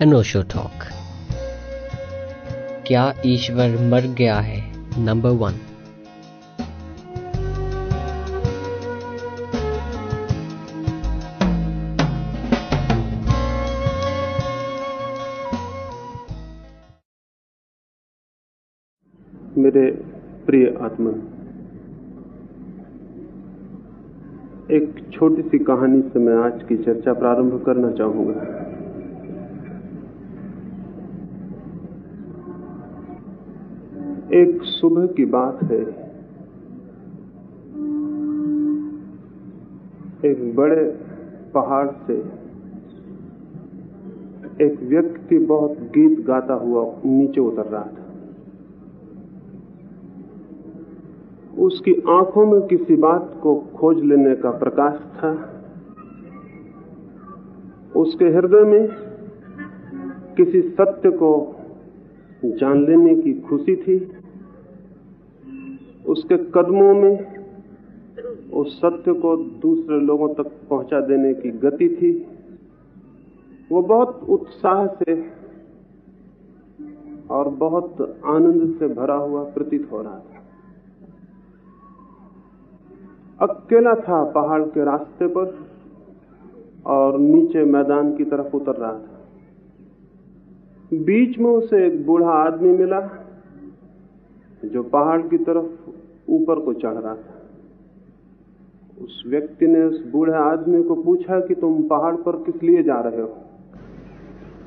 अनोशो talk क्या ईश्वर मर गया है? नंबर वन मेरे प्रिय आत्मा, एक छोटी सी कहानी से मैं आज की चर्चा प्रारंभ करना चाहूँगा। एक सुबह की बात है। एक बड़े पहाड़ से एक व्यक्ति बहुत गीत गाता हुआ नीचे उतर रहा था। उसकी आँखों में किसी बात को खोज लेने का प्रकाश था। उसके हृदय में किसी सत्य को जान लेने की खुशी थी। उसके कदमों में उस सत्य को दूसरे लोगों तक पहुँचा देने की गति थी। वो बहुत उत्साह से और बहुत आनंद से भरा हुआ प्रतीत हो रहा था। अकेला था पहाड़ के रास्ते पर और नीचे मैदान की तरफ़ उतर रहा था। बीच में उसे एक बूढ़ा आदमी मिला जो पहाड़ की तरफ़ ऊपर को चढ़ रहा था। उस व्यक्ति ने उस बूढ़े आदमी को पूछा कि तुम पहाड़ पर किस लिए जा रहे हो?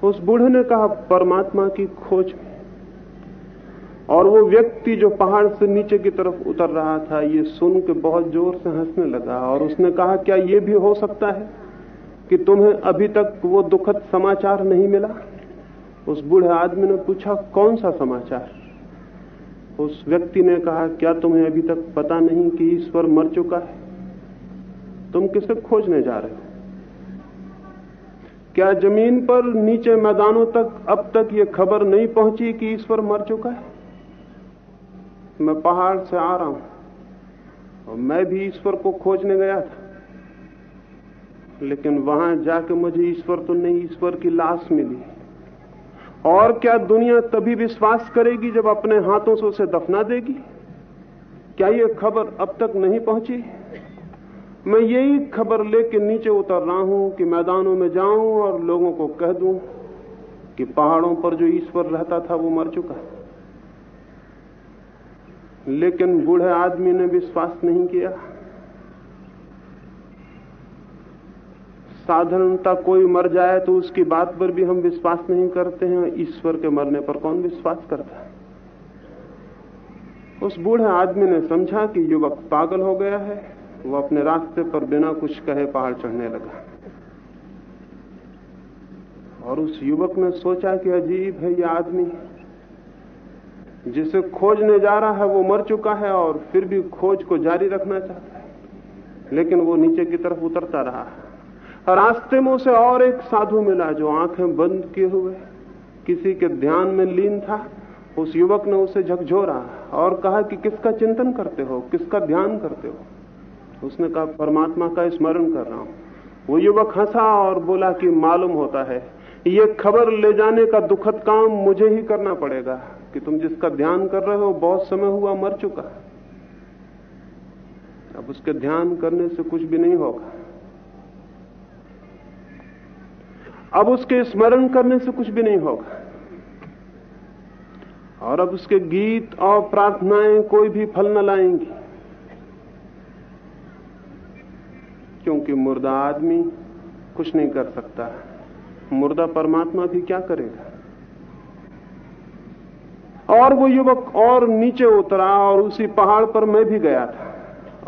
उस बूढ़े ने कहा, परमात्मा की खोज में और वो व्यक्ति जो पहाड़ से नीचे की तरफ़ उतर रहा था, ये सुन के बहुत ज़ोर से हंसने लगा और उसने कहा, क्या ये भी हो सकता है कि तुम्हें अभी तक वो दुखद समाचार नहीं मिला? उस बूढ़े आदमी ने पूछा, कौन सा समाचार? उस व्यक्ति ने कहा, क्या तुम्हें अभी तक पता नहीं कि ईश्वर मर चुका है? तुम किसे खोजने जा रहे हो? क्या ज़मीन पर नीचे मैदानों तक अब तक ये खबर नहीं पहुँची कि ईश्वर मर चुका है? मैं पहाड़ से आ रहा हूँ। और मैं भी ईश्वर को खोजने गया था। लेकिन वहाँ जाके मुझे ईश्वर तो नहीं, ईश्वर की लाश मिली। और क्या दुनिया तभी विश्वास करेगी जब अपने हाथों से उसे दफना देगी? क्या यह खबर अब तक नहीं पहुँची? मैं यही खबर लेके नीचे उतर रहा हूँ कि मैदानों में जाऊँ और लोगों को कह दूँ कि पहाड़ों पर जो ईश्वर रहता था वो मर चुका है। लेकिन बूढ़े आदमी ने विश्वास नहीं किया। साधारणता कोई मर जाए तो उसकी बात पर भी हम विश्वास नहीं करते हैं। ईश्वर के मरने पर कौन विश्वास करता है? उस बूढ़े आदमी ने समझा कि युवक पागल हो गया है। वो अपने रास्ते पर बिना कुछ कहे पहाड़ चढ़ने लगा। और उस युवक ने सोचा कि अजीब है ये आदमी। जिसे खोजने जा रहा है, वो मर चुका है और फिर भी खोज को जारी रखना चाहता है। लेकिन वो नीचे की तरफ़ उतरता रहा है। रास्ते में उसे और एक साधु मिला जो आँखें बंद किए हुए, किसी के ध्यान में लीन था। उस युवक ने उसे झकझोरा और कहा कि किसका चिंतन करते हो, किसका ध्यान करते हो? उसने कहा, परमात्मा का स्मरण कर रहा हूँ। वो युवक हंसा और बोला कि मालूम होता है, ये खबर ले जाने का दुखद काम मुझे ही करना पड़ेगा। कि तुम जिसका ध्यान कर रहे हो, बहुत समय हुआ, मर चुका है। अब उसके ध्यान करने से कुछ भी नहीं होगा। अब उसके स्मरण करने से कुछ भी नहीं होगा। और अब उसके गीत और प्रार्थनाएँ कोई भी फल न लाएँगी। क्योंकि मुर्दा आदमी कुछ नहीं कर सकता। मुर्दा परमात्मा भी क्या करेगा? और वो युवक और नीचे उतरा और उसी पहाड़ पर मैं भी गया था।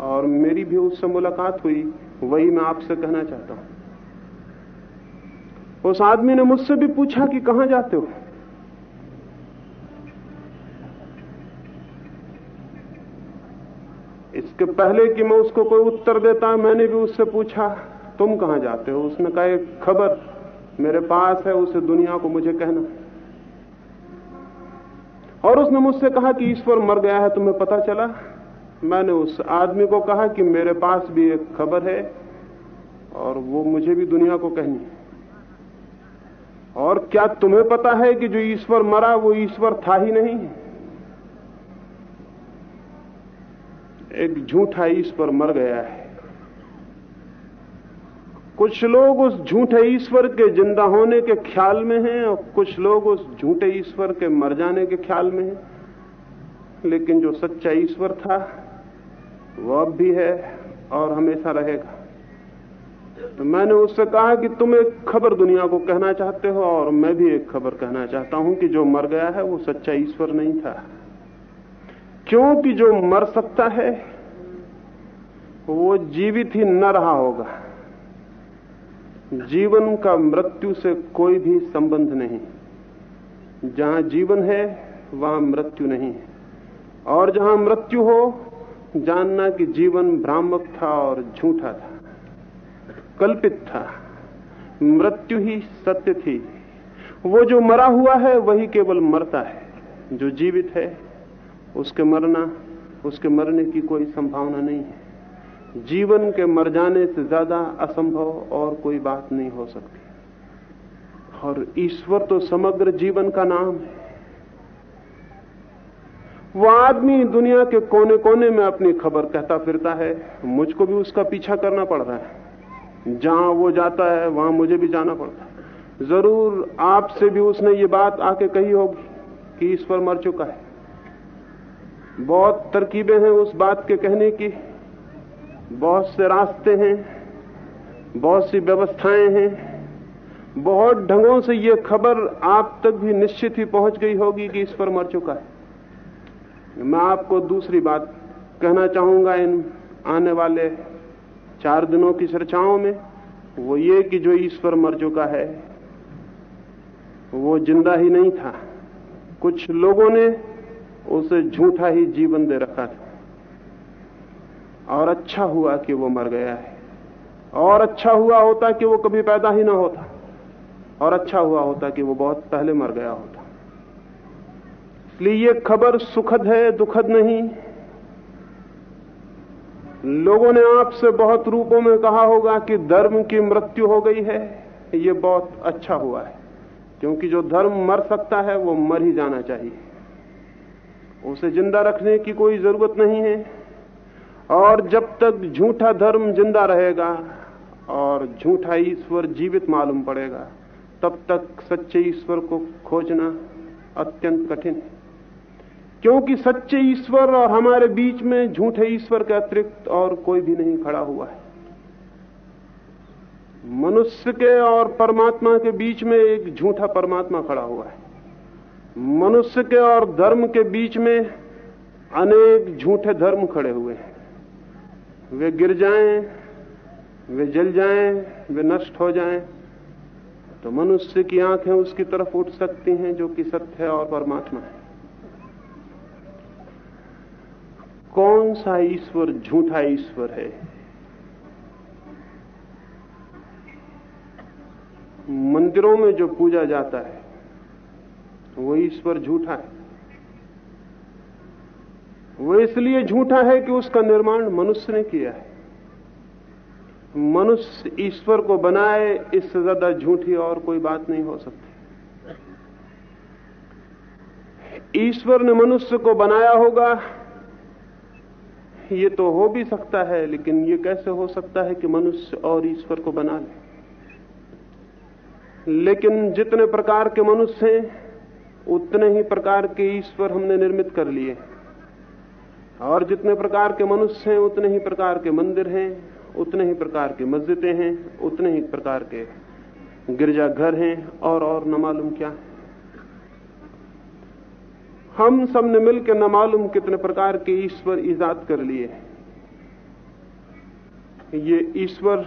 और मेरी भी उससे मुलाकात हुई, वही मैं आपसे कहना चाहता हूँ। उस आदमी ने मुझसे भी पूछा कि कहाँ जाते हो? इसके पहले कि मैं उसको कोई उत्तर देता, मैंने भी उससे पूछा, तुम कहाँ जाते हो? उसने कहा, एक खबर मेरे पास है, उसे दुनिया को मुझे कहना और उसने मुझसे कहा कि ईश्वर मर गया है, तुम्हें पता चला? मैंने उस आदमी को कहा कि मेरे पास भी एक खबर है और वो मुझे भी दुनिया को कहनी और क्या तुम्हें पता है कि जो ईश्वर मरा, वो ईश्वर था ही नहीं? एक झूठा ईश्वर मर गया है। कुछ लोग उस झूठे ईश्वर के ज़िंदा होने के ख्याल में हैं और कुछ लोग उस झूठे ईश्वर के मर जाने के ख्याल में हैं। लेकिन जो सच्चा ईश्वर था, वो अब भी है और हमेशा रहेगा। तो मैंने उससे कहा कि तुम एक खबर दुनिया को कहना चाहते हो और मैं भी एक खबर कहना चाहता हूँ कि जो मर गया है, वो सच्चा ईश्वर नहीं था। क्योंकि जो मर सकता है, वो जीवित ही न रहा होगा। जीवन का मृत्यु से कोई भी संबंध नहीं। जहाँ जीवन है, वहाँ मृत्यु नहीं है। और जहाँ मृत्यु हो, जानना कि जीवन भ्रामक था और झूठा था, कल्पित था। मृत्यु ही सत्य थी। वो जो मरा हुआ है, वही केवल मरता है। जो जीवित है, उसके मरना, उसके मरने की कोई संभावना नहीं है। जीवन के मर जाने से ज़्यादा असंभव और कोई बात नहीं हो सकती। और ईश्वर तो समग्र जीवन का नाम है। वो आदमी दुनिया के कोने कोने में अपनी खबर कहता फिरता है, मुझको भी उसका पीछा करना पड़ रहा है। जहाँ वो जाता है, वहाँ मुझे भी जाना पड़ता है। ज़रूर आपसे भी उसने ये बात आके कही होगी कि ईश्वर मर चुका है। बहुत तरकीबें हैं उस बात के कहने की। बहुत से रास्ते हैं, बहुत सी व्यवस्थाएँ हैं, बहुत ढंगों से यह खबर आप तक भी निश्चित ही पहुँच गई होगी कि इस पर मर चुका है। मैं आपको दूसरी बात कहना चाहूँगा इन आने वाले चार दिनों की चर्चाओं में, वो ये कि जो ईश्वर मर चुका है, वो ज़िंदा ही नहीं था। कुछ लोगों ने उसे झूठा ही जीवन दे रखा था। और अच्छा हुआ कि वो मर गया है। और अच्छा हुआ होता कि वो कभी पैदा ही ना होता। और अच्छा हुआ होता कि वो बहुत पहले मर गया होता। इसलिए ये खबर सुखद है, दुखद नहीं। लोगों ने आपसे बहुत रूपों में कहा होगा कि धर्म की मृत्यु हो गई है। ये बहुत अच्छा हुआ है। क्योंकि जो धर्म मर सकता है, वो मर ही जाना चाहिए। उसे ज़िंदा रखने की कोई ज़रूरत नहीं है। और जब तक झूठा धर्म ज़िंदा रहेगा और झूठा ईश्वर जीवित मालूम पड़ेगा, तब तक सच्चे ईश्वर को खोजना अत्यंत कठिन है। क्योंकि सच्चे ईश्वर और हमारे बीच में झूठे ईश्वर के अतिरिक्त और कोई भी नहीं खड़ा हुआ है। मनुष्य के और परमात्मा के बीच में एक झूठा परमात्मा खड़ा हुआ है। मनुष्य के और धर्म के बीच में अनेक झूठे धर्म खड़े हुए हैं। वे गिर जाएँ, वे जल जाएँ, वे नष्ट हो जाएँ, तो मनुष्य की आँखें उसकी तरफ़ उठ सकती हैं जो कि सत्य है और परमात्मा है। कौन सा ईश्वर झूठा ईश्वर है? मंदिरों में जो पूजा जाता है वो ईश्वर झूठा है। वो इसलिए झूठा है कि उसका निर्माण मनुष्य ने किया है। मनुष्य ईश्वर को बनाए, इससे ज़्यादा झूठी और कोई बात नहीं हो सकती। ईश्वर ने मनुष्य को बनाया होगा, ये तो हो भी सकता है, लेकिन ये कैसे हो सकता है कि मनुष्य और ईश्वर को बना ले? लेकिन जितने प्रकार के मनुष्य हैं, उतने ही प्रकार के ईश्वर हमने निर्मित कर लिए और जितने प्रकार के मनुष्य हैं, उतने ही प्रकार के मंदिर हैं, उतने ही प्रकार की मस्जिदें हैं, उतने ही प्रकार के गिरजाघर हैं, और और न मालूम क्या। हम सबने मिलकर न मालूम कितने प्रकार के ईश्वर ईजाद कर लिए ये ईश्वर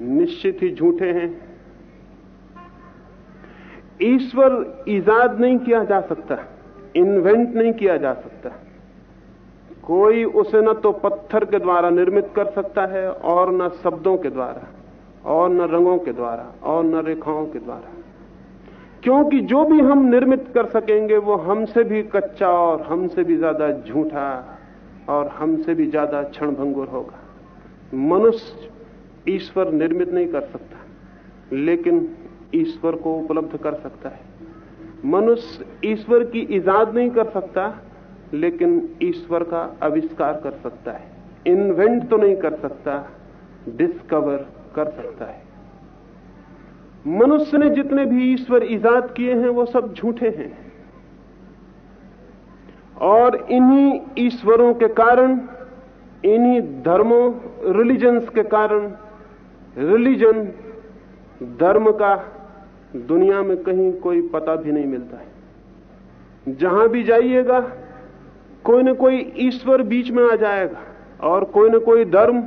निश्चित ही झूठे हैं। ईश्वर ईजाद नहीं किया जा सकता, इन्वेंट नहीं किया जा सकता। कोई उसे न तो पत्थर के द्वारा निर्मित कर सकता है, और न शब्दों के द्वारा, और न रंगों के द्वारा, और न रेखाओं के द्वारा। क्योंकि जो भी हम निर्मित कर सकेंगे, वो हमसे भी कच्चा और हमसे भी ज़्यादा झूठा और हमसे भी ज़्यादा क्षणभंगुर होगा। मनुष्य ईश्वर निर्मित नहीं कर सकता, लेकिन ईश्वर को उपलब्ध कर सकता है। मनुष्य ईश्वर की इजाद नहीं कर सकता लेकिन ईश्वर का आविष्कार कर सकता है। इन्वेंट तो नहीं कर सकता, डिस्कवर कर सकता है। मनुष्य ने जितने भी ईश्वर ईजाद किए हैं, वो सब झूठे हैं। और इन्हीं ईश्वरों के कारण, इन्हीं धर्मों, रिलीजन्स के कारण, रिलीजन, धर्म का दुनिया में कहीं कोई पता भी नहीं मिलता है। जहाँ भी जाइएगा कोई न कोई ईश्वर बीच में आ जाएगा और कोई न कोई धर्म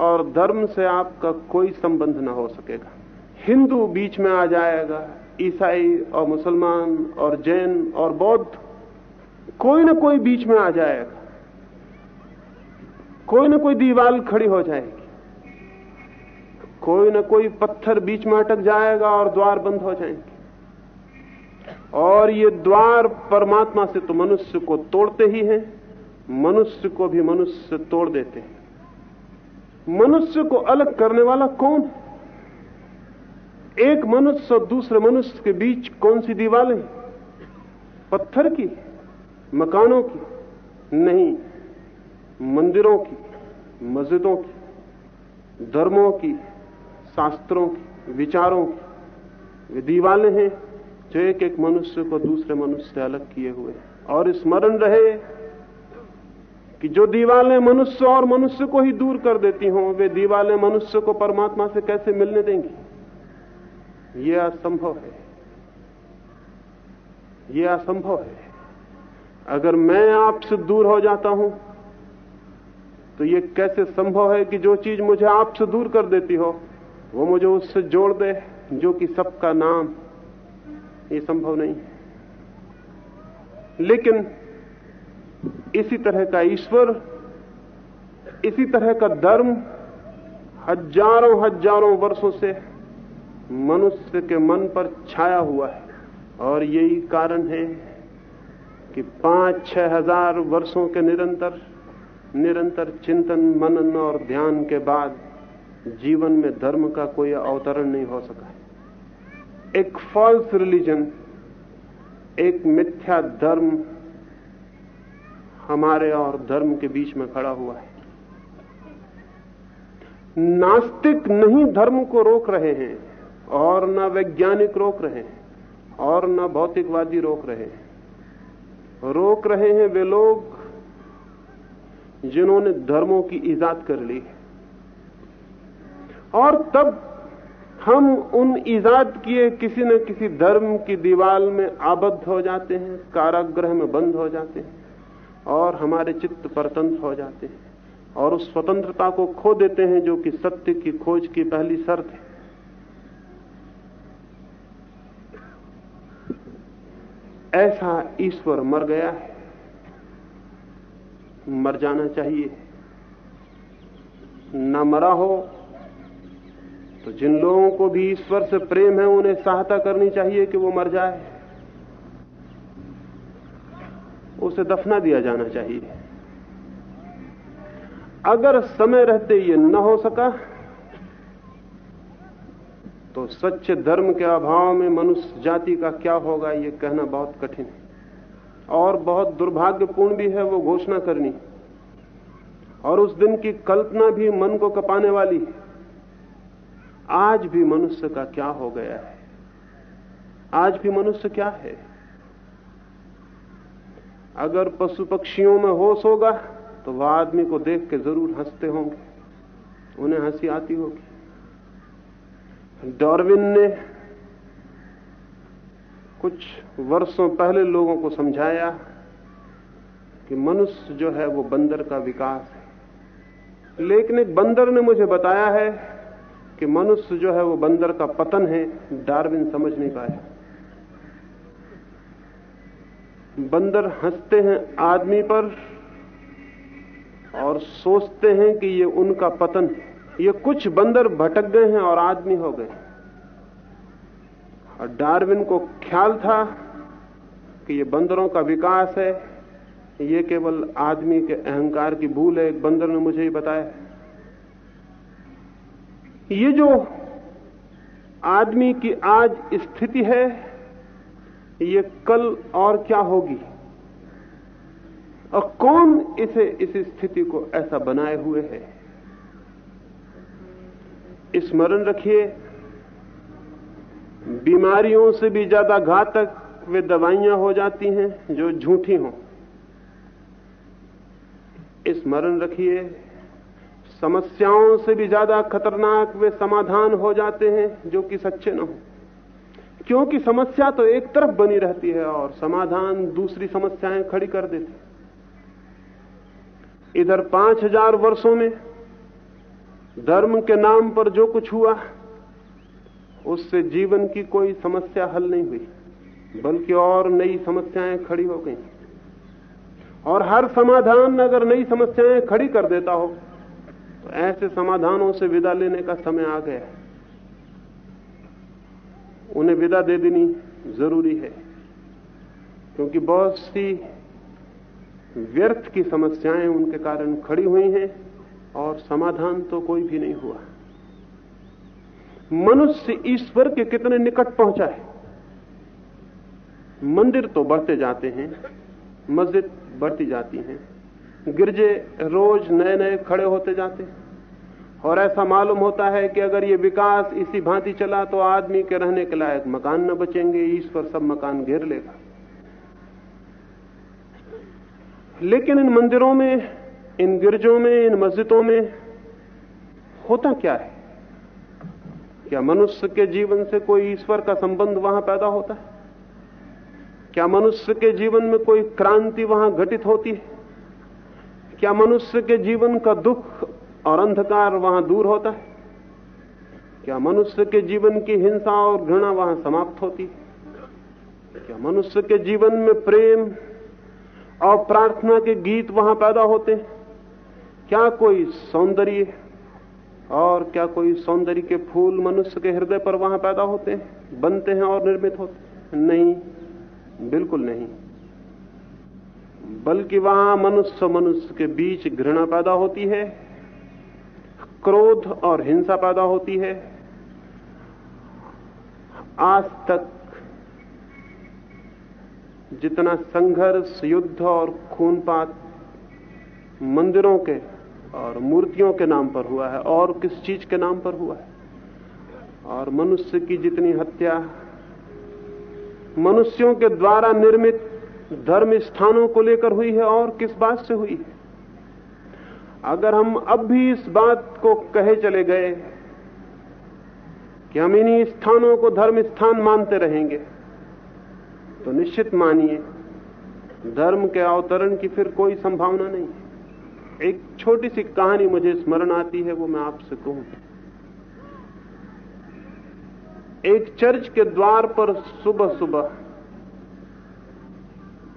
और धर्म से आपका कोई संबंध ना हो सकेगा। हिंदू बीच में आ जाएगा, ईसाई और मुसलमान और जैन और बौद्ध, कोई न कोई बीच में आ जाएगा। कोई न कोई दीवार खड़ी हो जाएगी। कोई न कोई पत्थर बीच में अटक जाएगा और द्वार बंद हो जाएँगे। और ये द्वार परमात्मा से तो मनुष्य को तोड़ते ही हैं, मनुष्य को भी मनुष्य तोड़ देते हैं। मनुष्य को अलग करने वाला कौन एक मनुष्य और दूसरे मनुष्य के बीच कौन सी दीवारें पत्थर की, मकानों की, नहीं, मंदिरों की, मस्जिदों की, धर्मों की, शास्त्रों की, विचारों की वे दीवालें हैं। जो एक एक मनुष्य को दूसरे मनुष्य से अलग किए हुए। और स्मरण रहे कि जो दीवालें मनुष्य और मनुष्य को ही दूर कर देती हों, वे दीवालें मनुष्य को परमात्मा से कैसे मिलने देंगी? यह असंभव है। यह असंभव है। अगर मैं आपसे दूर हो जाता हूँ तो यह कैसे संभव है कि जो चीज़ मुझे आपसे दूर कर देती हो, वो मुझे उससे जोड़ दे, जो कि सबका नाम ये संभव नहीं। लेकिन इसी तरह का ईश्वर, इसी तरह का धर्म हज़ारों हज़ारों वर्षों से मनुष्य के मन पर छाया हुआ है। और यही कारण है कि पाँच, छह हज़ार वर्षों के निरंतर निरंतर चिंतन, मनन और ध्यान के बाद जीवन में धर्म का कोई अवतरण नहीं हो सका एक फॉल्स रिलीजन एक मिथ्या धर्म हमारे और धर्म के बीच में खड़ा हुआ है। नास्तिक नहीं धर्म को रोक रहे हैं, और न वैज्ञानिक रोक रहे हैं, और न भौतिकवादी रोक रहे हैं। रोक रहे हैं वे लोग जिन्होंने धर्मों की ईजाद कर ली और तब हम उन ईजाद किए किसी न किसी धर्म की दीवाल में आबद्ध हो जाते हैं, कारागृह में बंद हो जाते हैं, और हमारे चित्त परतंत्र हो जाते हैं, और उस स्वतंत्रता को खो देते हैं जो कि सत्य की खोज की पहली शर्त है। ऐसा ईश्वर मर गया है, मर जाना चाहिए। न मरा हो तो जिन लोगों को भी ईश्वर से प्रेम है, उन्हें सहायता करनी चाहिए कि वो मर जाए। उसे दफना दिया जाना चाहिए। अगर समय रहते ये न हो सका तो सच्चे धर्म के अभाव में मनुष्य जाति का क्या होगा, ये कहना बहुत कठिन है। और बहुत दुर्भाग्यपूर्ण भी है वो घोषणा करनी। और उस दिन की कल्पना भी मन को कपाने वाली है। आज भी मनुष्य का क्या हो गया है? आज भी मनुष्य क्या है? अगर पशु पक्षियों में होश होगा तो वह आदमी को देख के ज़रूर हँसते होंगे। उन्हें हँसी आती होगी। डॉर्विन ने कुछ वर्षों पहले लोगों को समझाया कि मनुष्य जो है वो बंदर का विकास है। लेकिन एक बंदर ने मुझे बताया है कि मनुष्य जो है वो बंदर का पतन है, डार्विन समझ नहीं पाया बंदर हँसते हैं आदमी पर और सोचते हैं कि ये उनका पतन ये कुछ बंदर भटक गए हैं और आदमी हो गए। और डार्विन को ख्याल था कि ये बंदरों का विकास है। ये केवल आदमी के अहंकार की भूल है, एक बंदर ने मुझे ही बताया। ये जो आदमी की आज स्थिति है, ये कल और क्या होगी? और कौन इसे इस स्थिति को ऐसा बनाए हुए है? स्मरण रखिए, बीमारियों से भी ज़्यादा घातक वे दवाइयाँ हो जाती हैं जो झूठी हों। स्मरण रखिए समस्याओं से भी ज़्यादा खतरनाक वे समाधान हो जाते हैं जो कि सच्चे न हो। क्योंकि समस्या तो एक तरफ़ बनी रहती है और समाधान दूसरी समस्याएँ खड़ी कर देती इधर पाँच हज़ार वर्षों में धर्म के नाम पर जो कुछ हुआ, उससे जीवन की कोई समस्या हल नहीं हुई, बल्कि और नई समस्याएँ खड़ी हो गई। और हर समाधान अगर नई समस्याएँ खड़ी कर देता हो तो ऐसे समाधानों से विदा लेने का समय आ गया। उन्हें विदा दे देनी ज़रूरी है, क्योंकि बहुत सी व्यर्थ की समस्याएँ उनके कारण खड़ी हुई हैं और समाधान तो कोई भी नहीं हुआ। मनुष्य ईश्वर के कितने निकट पहुँचा है? मंदिर तो बढ़ते जाते हैं, मस्जिद बढ़ती जाती हैं गिरजे रोज नए नए खड़े होते जाते और ऐसा मालूम होता है कि अगर ये विकास इसी भांति चला तो आदमी के रहने के लायक मकान न बचेंगे, ईश्वर सब मकान घेर लेगा। लेकिन इन मंदिरों में, इन गिरजों में, इन मस्जिदों में होता क्या है? क्या मनुष्य के जीवन से कोई ईश्वर का संबंध वहाँ पैदा होता है? क्या मनुष्य के जीवन में कोई क्रांति वहाँ घटित होती है? क्या मनुष्य के जीवन का दुख और अंधकार वहाँ दूर होता है? क्या मनुष्य के जीवन की हिंसा और घृणा वहाँ समाप्त होती है? क्या मनुष्य के जीवन में प्रेम और प्रार्थना के गीत वहाँ पैदा होते हैं? क्या कोई सौंदर्य और क्या कोई सौंदर्य के फूल मनुष्य के हृदय पर वहाँ पैदा होते हैं, बनते हैं और निर्मित होते हैं? नहीं, बिल्कुल नहीं। बल्कि वहाँ मनुष्य मनुष्य के बीच घृणा पैदा होती है, क्रोध और हिंसा पैदा होती है। आज तक जितना संघर्ष, युद्ध और खूनपात मंदिरों के और मूर्तियों के नाम पर हुआ है और किस चीज़ के नाम पर हुआ है? और मनुष्य की जितनी हत्या मनुष्यों के द्वारा निर्मित धर्म स्थानों को लेकर हुई है और किस बात से हुई है? अगर हम अब भी इस बात को कहे चले गए कि हम इन्हीं स्थानों को धर्म स्थान मानते रहेंगे तो निश्चित मानिए, धर्म के अवतरण की फिर कोई संभावना नहीं एक छोटी सी कहानी मुझे स्मरण आती है, वो मैं आपसे कहूँ। एक चर्च के द्वार पर सुबह सुबह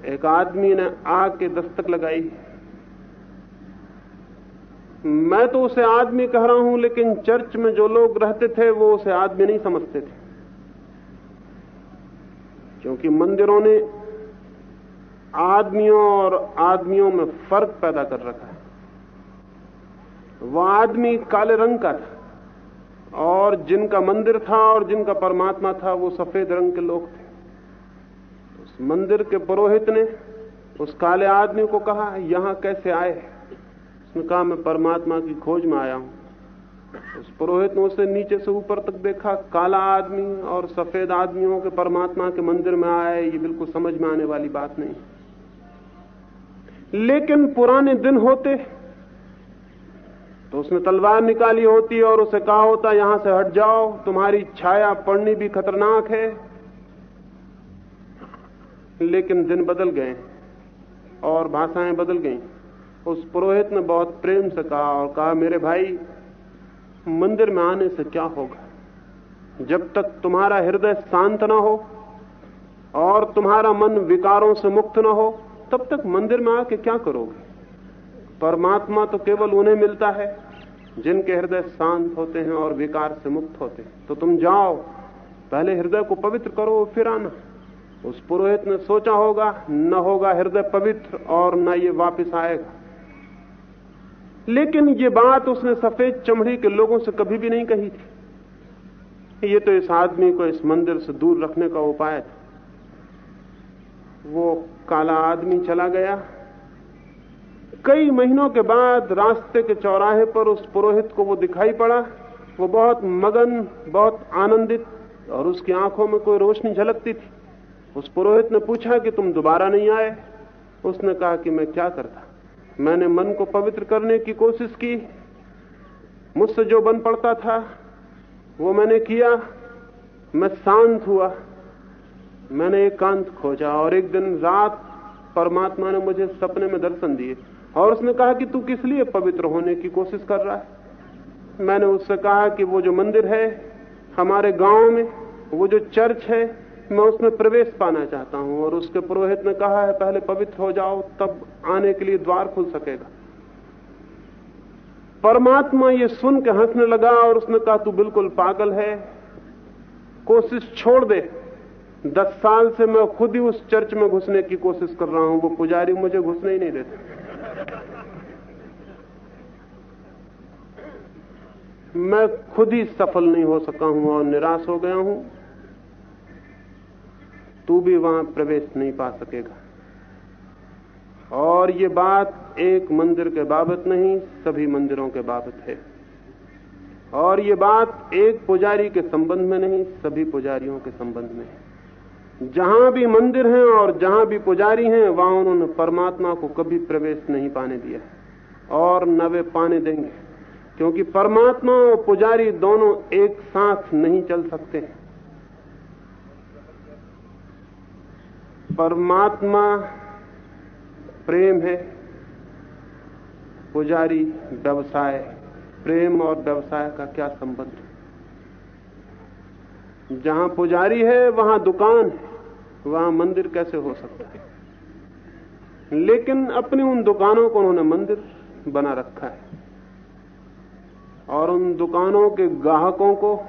एक आदमी ने आके दस्तक लगाई। मैं तो उसे आदमी कह रहा हूँ, लेकिन चर्च में जो लोग रहते थे, वो उसे आदमी नहीं समझते थे। क्योंकि मंदिरों ने आदमियों और आदमियों में फ़र्क पैदा कर रखा है। वह आदमी काले रंग का था, और जिनका मंदिर था और जिनका परमात्मा था, वो सफ़ेद रंग के लोग थे। मंदिर के पुरोहित ने उस काले आदमी को कहा, यहाँ कैसे आए? उसने कहा, मैं परमात्मा की खोज में आया हूँ। उस पुरोहित ने उसे नीचे से ऊपर तक देखा। काला आदमी और सफ़ेद आदमियों के परमात्मा के मंदिर में आए ये बिल्कुल समझ में आने वाली बात नहीं। लेकिन पुराने दिन होते तो उसने तलवार निकाली होती और उसे कहा होता, यहाँ से हट जाओ, तुम्हारी छाया पड़नी भी खतरनाक है लेकिन दिन बदल गए और भाषाएँ बदल गईं। उस पुरोहित ने बहुत प्रेम से कहा और कहा, मेरे भाई, मंदिर में आने से क्या होगा? जब तक तुम्हारा हृदय शांत ना हो और तुम्हारा मन विकारों से मुक्त ना हो, तब तक मंदिर में आके क्या करोगे? परमात्मा तो केवल उन्हें मिलता है, जिनके हृदय शांत होते हैं और विकार से मुक्त होते हैं। तो तुम जाओ, पहले हृदय को पवित्र करो, फिर आना। उस पुरोहित ने सोचा होगा, न होगा हृदय पवित्र और न ये वापस आएगा। लेकिन ये बात उसने सफ़ेद चमड़ी के लोगों से कभी भी नहीं कही थी। ये तो इस आदमी को इस मंदिर से दूर रखने का उपाय था। वो काला आदमी चला गया। कई महीनों के बाद रास्ते के चौराहे पर उस पुरोहित को वो दिखाई पड़ा। वो बहुत मगन, बहुत आनंदित और उसकी आँखों में कोई रोशनी झलकती थी। उस पुरोहित ने पूछा कि तुम दोबारा नहीं आए? उसने कहा कि मैं क्या करता? मैंने मन को पवित्र करने की कोशिश की। मुझसे जो बन पड़ता था, वो मैंने किया। मैं शांत हुआ। मैंने एकांत खोजा और एक दिन रात परमात्मा ने मुझे सपने में दर्शन दिए और उसने कहा कि तू किस लिए पवित्र होने की कोशिश कर रहा है? मैंने उससे कहा कि वो जो मंदिर है, हमारे गाँव में, वो जो चर्च है मैं उसमें प्रवेश पाना चाहता हूँ और उसके पुरोहित ने कहा है, पहले पवित्र हो जाओ, तब आने के लिए द्वार खुल सकेगा। परमात्मा ये सुन के हंसने लगा और उसने कहा, तू बिल्कुल पागल है। कोशिश छोड़ दे। दस साल से मैं खुद ही उस चर्च में घुसने की कोशिश कर रहा हूँ। वो पुजारी मुझे घुसने ही नहीं देते। मैं खुद ही सफल नहीं हो सका हूँ और निराश हो गया हूँ। तू भी वहाँ प्रवेश नहीं पा सकेगा। और ये बात एक मंदिर के बाबत नहीं, सभी मंदिरों के बाबत है। और ये बात एक पुजारी के संबंध में नहीं, सभी पुजारियों के संबंध में है। जहाँ भी मंदिर हैं और जहाँ भी पुजारी हैं, वहाँ उन्होंने परमात्मा को कभी प्रवेश नहीं पाने दिया और न वे पाने देंगे, क्योंकि परमात्मा और पुजारी दोनों एक साथ नहीं चल सकते। हैं परमात्मा प्रेम है, पुजारी व्यवसाय, प्रेम और व्यवसाय का क्या संबंध है? जहाँ पुजारी है, वहाँ दुकान है, वहाँ मंदिर कैसे हो सकता है? लेकिन अपनी उन दुकानों को उन्होंने मंदिर बना रखा है। और उन दुकानों के ग्राहकों को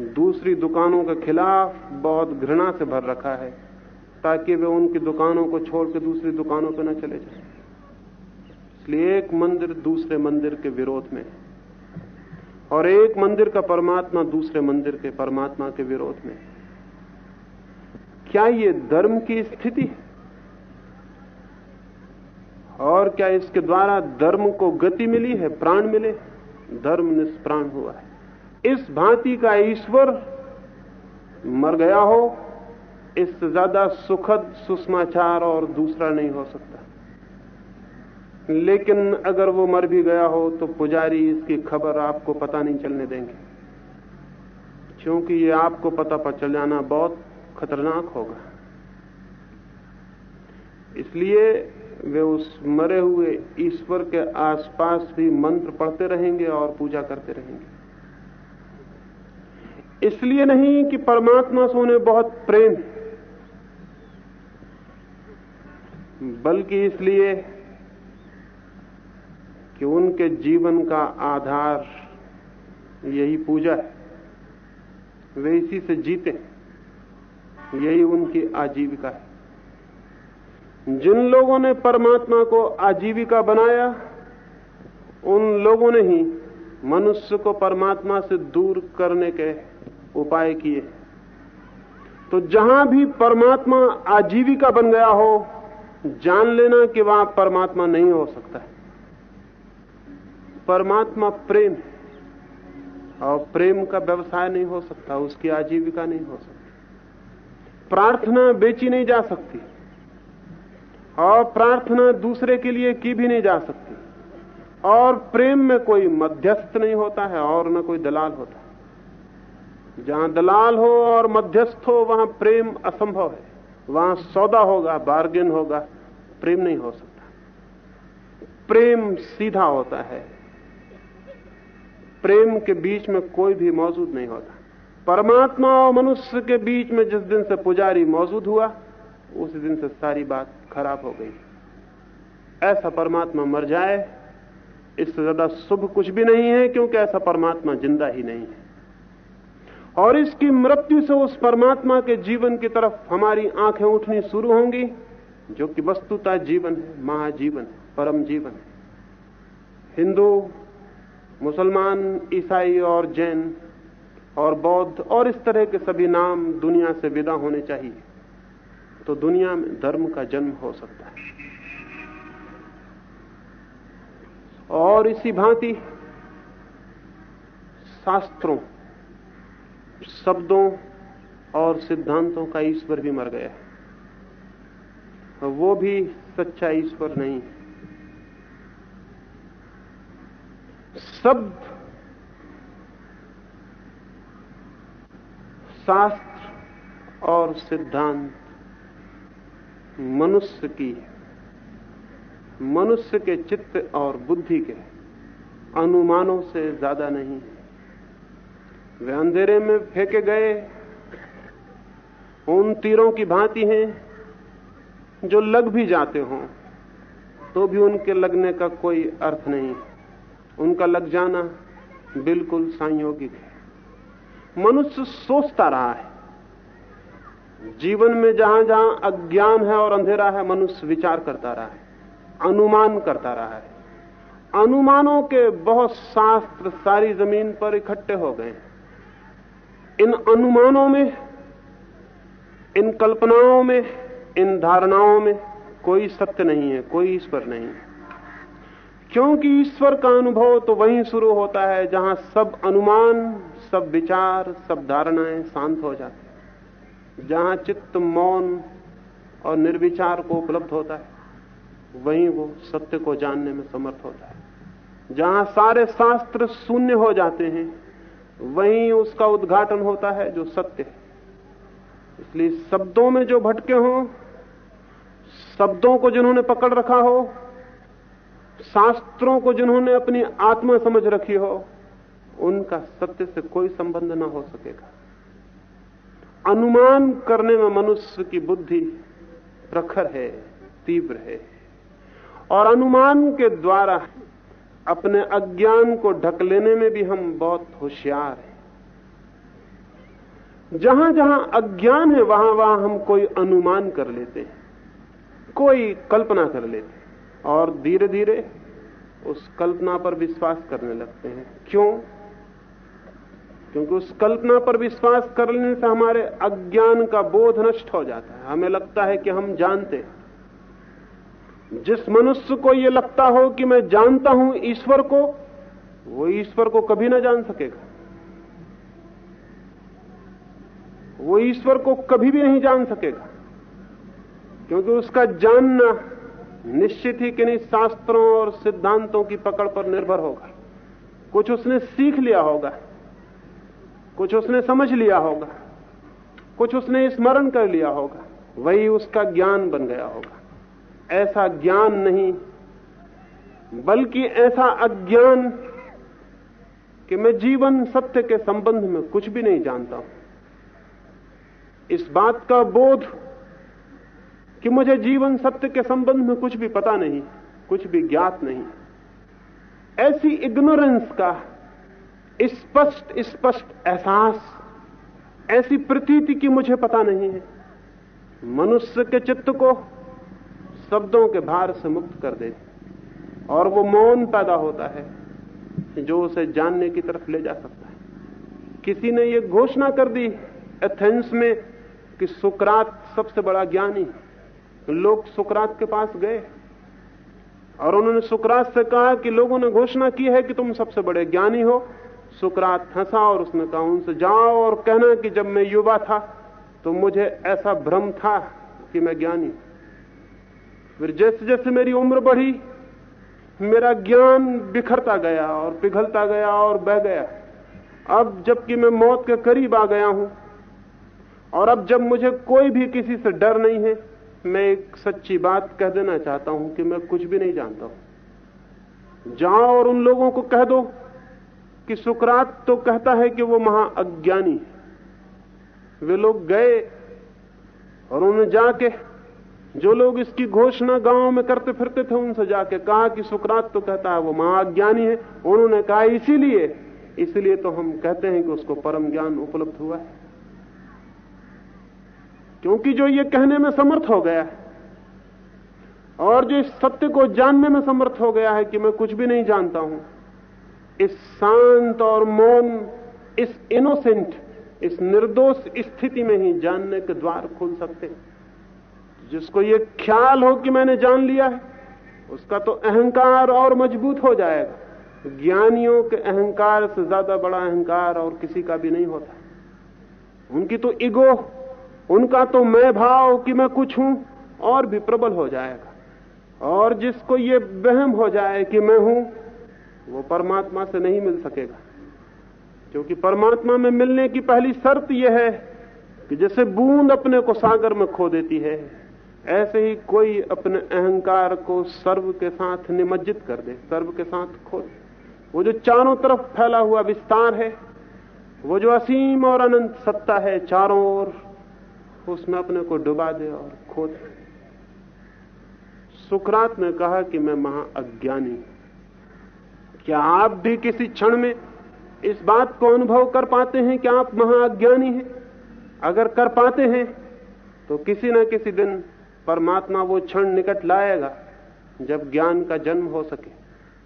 दूसरी दुकानों के खिलाफ बहुत घृणा से भर रखा है। ताकि वे उनकी दुकानों को छोड़कर दूसरी दुकानों पर न चले जाए। इसलिए एक मंदिर दूसरे मंदिर के विरोध में और एक मंदिर का परमात्मा दूसरे मंदिर के परमात्मा के विरोध में क्या ये धर्म की स्थिति है? और क्या इसके द्वारा धर्म को गति मिली है, प्राण मिले धर्म निष्प्राण हुआ है। इस भांति का ईश्वर मर गया हो इससे ज़्यादा सुखद सुषमाचार और दूसरा नहीं हो सकता। लेकिन अगर वो मर भी गया हो तो पुजारी इसकी खबर आपको पता नहीं चलने देंगे। क्योंकि ये आपको पता पर चल जाना बहुत खतरनाक होगा। इसलिए वे उस मरे हुए ईश्वर के आसपास भी मंत्र पढ़ते रहेंगे और पूजा करते रहेंगे। इसलिए नहीं कि परमात्मा से उन्हें बहुत प्रेम बल्कि इसलिए कि उनके जीवन का आधार यही पूजा है। वे इसी से जीते यही उनकी आजीविका है। जिन लोगों ने परमात्मा को आजीविका बनाया, उन लोगों ने ही मनुष्य को परमात्मा से दूर करने के उपाय किए तो जहाँ भी परमात्मा आजीविका बन गया हो जान लेना कि वहाँ परमात्मा नहीं हो सकता है। परमात्मा प्रेम है, और प्रेम का व्यवसाय नहीं हो सकता, उसकी आजीविका नहीं हो सकती। प्रार्थना बेची नहीं जा सकती, और प्रार्थना दूसरे के लिए की भी नहीं जा सकती। और प्रेम में कोई मध्यस्थ नहीं होता है, और न कोई दलाल होता है। जहाँ दलाल हो और मध्यस्थ हो, वहाँ प्रेम असंभव है। वहाँ सौदा होगा बार्गेन होगा, प्रेम नहीं हो सकता। प्रेम सीधा होता है। प्रेम के बीच में कोई भी मौजूद नहीं होता। परमात्मा और मनुष्य के बीच में जिस दिन से पुजारी मौजूद हुआ, उस दिन से सारी बात खराब हो गई। ऐसा परमात्मा मर जाए, इससे ज़्यादा शुभ कुछ भी नहीं है, क्योंकि ऐसा परमात्मा ज़िंदा ही नहीं है। और इसकी मृत्यु से उस परमात्मा के जीवन की तरफ़ हमारी आँखें उठनी शुरू होंगी, जो कि वस्तुता जीवन है, महाजीवन है, परम जीवन है। हिंदू, मुसलमान, ईसाई और जैन और बौद्ध और इस तरह के सभी नाम दुनिया से विदा होने चाहिए तो दुनिया में धर्म का जन्म हो सकता है। और इसी भांति शास्त्रों शब्दों और सिद्धांतों का ईश्वर भी मर गया। है वो भी सच्चा ईश्वर नहीं। शब्द, शास्त्र और सिद्धांत मनुष्य की मनुष्य के चित्त और बुद्धि के अनुमानों से ज़्यादा नहीं वे अंधेरे में फेंके गए। उन तीरों की भांति हैं जो लग भी जाते हों तो भी उनके लगने का कोई अर्थ नहीं। उनका लग जाना बिल्कुल संयोगिक है। मनुष्य सोचता रहा है। जीवन में जहाँ जहाँ अज्ञान है और अंधेरा है, मनुष्य विचार करता रहा है, अनुमान करता रहा है। अनुमानों के बहुत शास्त्र सारी ज़मीन पर इकट्ठे हो गए। इन अनुमानों में, इन कल्पनाओं में, इन धारणाओं में कोई सत्य नहीं है, कोई ईश्वर नहीं है। क्योंकि ईश्वर का अनुभव तो वहीं शुरू होता है जहाँ सब अनुमान, सब विचार, सब धारणाएँ शांत हो जाती जहाँ चित्त मौन और निर्विचार को उपलब्ध होता है, वहीं वो सत्य को जानने में समर्थ होता है। जहाँ सारे शास्त्र शून्य हो जाते हैं वहीं उसका उद्घाटन होता है, जो सत्य है। इसलिए शब्दों में जो भटके हों, शब्दों को जिन्होंने पकड़ रखा हो, शास्त्रों को जिन्होंने अपनी आत्मा समझ रखी हो, उनका सत्य से कोई संबंध ना हो सकेगा। अनुमान करने में मनुष्य की बुद्धि प्रखर है, तीव्र है, और अनुमान के द्वारा अपने अज्ञान को ढक लेने में भी हम बहुत होशियार हैं। जहाँ जहाँ अज्ञान है, वहाँ वहाँ हम कोई अनुमान कर लेते हैं, कोई कल्पना कर लेते हैं, और धीरे धीरे उस कल्पना पर विश्वास करने लगते हैं। क्यों? क्योंकि उस कल्पना पर विश्वास करने से हमारे अज्ञान का बोध नष्ट हो जाता है। हमें लगता है कि हम जानते हैं। जिस मनुष्य को यह लगता हो कि मैं जानता हूँ ईश्वर को, वो ईश्वर को कभी ना जान सकेगा। वो ईश्वर को कभी भी नहीं जान सकेगा, क्योंकि उसका जानना निश्चित ही किन्हीं शास्त्रों और सिद्धांतों की पकड़ पर निर्भर होगा। कुछ उसने सीख लिया होगा, कुछ उसने समझ लिया होगा, कुछ उसने स्मरण कर लिया होगा, वही उसका ज्ञान बन गया होगा। ऐसा ज्ञान नहीं, बल्कि ऐसा अज्ञान कि मैं जीवन सत्य के संबंध में कुछ भी नहीं जानता। हूँ इस बात का बोध कि मुझे जीवन सत्य के संबंध में कुछ भी पता नहीं, कुछ भी ज्ञात नहीं। ऐसी इग्नोरेंस का स्पष्ट स्पष्ट एहसास, ऐसी प्रतीति की मुझे पता नहीं है। मनुष्य के चित्त को शब्दों के भार से मुक्त कर दे और वो मौन पैदा होता है जो उसे जानने की तरफ़ ले जा सकता है। किसी ने ये घोषणा कर दी एथेंस में कि सुकरात सबसे बड़ा ज्ञानी लोग सुकरात के पास गए। और उन्होंने सुकरात से कहा कि लोगों ने घोषणा की है कि तुम सबसे बड़े ज्ञानी हो। सुकरात हंसा और उसने कहा, उनसे जाओ और कहना कि जब मैं युवा था तो मुझे ऐसा भ्रम था कि मैं ज्ञानी फिर जैसे जैसे मेरी उम्र बढ़ी, मेरा ज्ञान बिखरता गया और पिघलता गया और बह गया। अब जबकि मैं मौत के करीब आ गया हूँ, और अब जब मुझे कोई भी किसी से डर नहीं है, मैं एक सच्ची बात कह देना चाहता हूँ कि मैं कुछ भी नहीं जानता हूँ। जाओ और उन लोगों को कह दो कि सुकरात तो कहता है कि वो महाअज्ञानी है। वे लोग गए और उन्होंने जाके जो लोग इसकी घोषणा गाँव में करते फिरते थे, उनसे जाके कहा कि सुकरात तो कहता है, वो महाअज्ञानी है। उन्होंने कहा, इसीलिए, इसलिए तो हम कहते हैं कि उसको परम ज्ञान उपलब्ध हुआ है। क्योंकि जो ये कहने में समर्थ हो गया है, और जो इस सत्य को जानने में समर्थ हो गया है कि मैं कुछ भी नहीं जानता हूँ, इस शांत और मौन, इस इनोसेंट इस निर्दोष स्थिति में ही जानने के द्वार खुल सकते हैं। जिसको ये ख्याल हो कि मैंने जान लिया है, उसका तो अहंकार और मज़बूत हो जाएगा। ज्ञानियों के अहंकार से ज़्यादा बड़ा अहंकार और किसी का भी नहीं होता। उनकी तो इगो उनका तो मैं भाव कि मैं कुछ हूँ और भी प्रबल हो जाएगा। और जिसको ये वहम हो जाए कि मैं हूँ, वो परमात्मा से नहीं मिल सकेगा। क्योंकि परमात्मा में मिलने की पहली शर्त यह है कि जैसे बूंद अपने को सागर में खो देती है ऐसे ही कोई अपने अहंकार को सर्व के साथ निमज्जित कर दे, सर्व के साथ खो वो जो चारों तरफ़ फैला हुआ विस्तार है, वो जो असीम और अनंत सत्ता है, चारों ओर उसमें अपने को डुबा दे और खो दे सुकरात ने कहा कि मैं महा अज्ञानी क्या आप भी किसी क्षण में इस बात को अनुभव कर पाते हैं कि आप महाअज्ञानी हैं? अगर कर पाते हैं तो किसी न किसी दिन परमात्मा वो क्षण निकट लाएगा, जब ज्ञान का जन्म हो सके।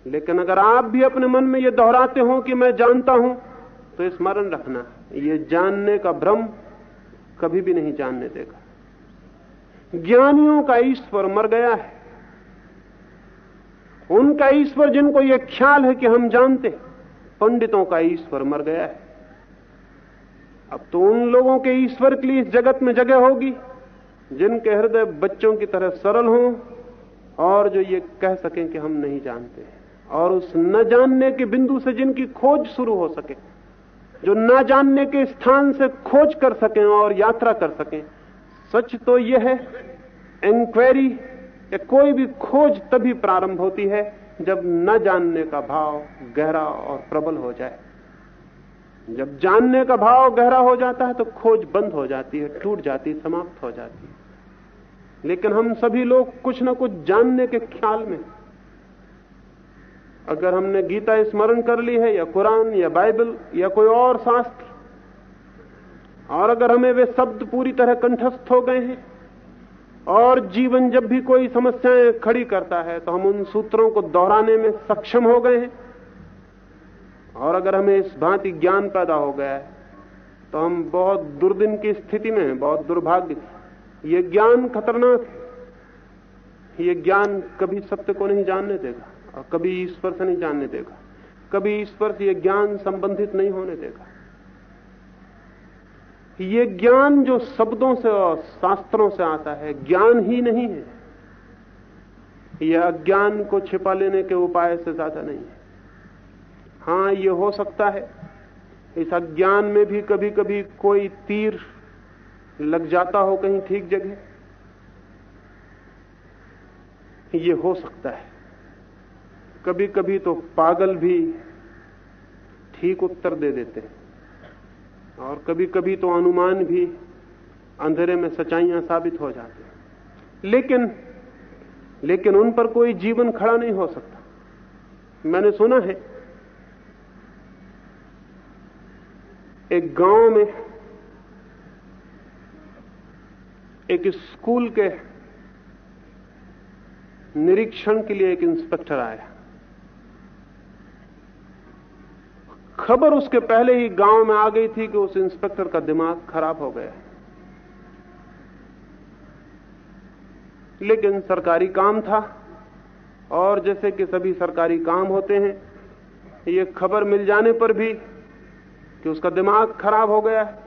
लेकिन अगर आप भी अपने मन में ये दोहराते हो कि मैं जानता हूँ तो स्मरण रखना, ये जानने का भ्रम कभी भी नहीं जानने देगा। ज्ञानियों का ईश्वर मर गया है। उनका ईश्वर जिनको यह ख्याल है कि हम जानते, पंडितों का ईश्वर मर गया है। अब तो उन लोगों के ईश्वर के लिए इस जगत में जगह होगी। जिनके हृदय बच्चों की तरह सरल हों और जो ये कह सकें कि हम नहीं जानते और उस न जानने के बिंदु से जिनकी खोज शुरू हो सके, जो न जानने के स्थान से खोज कर सकें और यात्रा कर सकें, सच तो यह है इंक्वायरी या कोई भी खोज तभी प्रारंभ होती है जब न जानने का भाव गहरा और प्रबल हो जाए। जब जानने का भाव गहरा हो जाता है तो खोज बंद हो जाती है, टूट जाती है, समाप्त हो जाती है। लेकिन हम सभी लोग कुछ ना कुछ जानने के ख्याल में अगर हमने गीता स्मरण कर ली है, या कुरान, या बाइबल, या कोई और शास्त्र, और अगर हमें वे शब्द पूरी तरह कंठस्थ हो गए हैं, और जीवन जब भी कोई समस्याएँ खड़ी करता है तो हम उन सूत्रों को दोहराने में सक्षम हो गए हैं। और अगर हमें इस भांति ज्ञान पैदा हो गया है तो हम बहुत दुर्दिन की स्थिति में हैं, बहुत दुर्भाग्य ये ज्ञान खतरनाक है। ये ज्ञान कभी सत्य को नहीं जानने देगा और कभी ईश्वर से नहीं जानने देगा। कभी ईश्वर से यह ज्ञान संबंधित नहीं होने देगा। ये ज्ञान जो शब्दों से और शास्त्रों से आता है, ज्ञान ही नहीं है। यह अज्ञान को छिपा लेने के उपाय से ज़्यादा नहीं है। हाँ, ये हो सकता है। इस अज्ञान में भी कभी कभी कोई तीर लग जाता हो कहीं ठीक जगह। ये हो सकता है। कभी कभी तो पागल भी ठीक उत्तर दे देते हैं। और कभी कभी तो अनुमान भी अंधेरे में सच्चाइयाँ साबित हो जाती हैं। लेकिन लेकिन उन पर कोई जीवन खड़ा नहीं हो सकता। मैंने सुना है एक गाँव में, एक स्कूल के निरीक्षण के लिए एक इंस्पेक्टर आया। खबर उसके पहले ही गाँव में आ गई थी कि उस इंस्पेक्टर का दिमाग खराब हो गया। लेकिन सरकारी काम था, और जैसे कि सभी सरकारी काम होते हैं, ये खबर मिल जाने पर भी कि उसका दिमाग खराब हो गया है।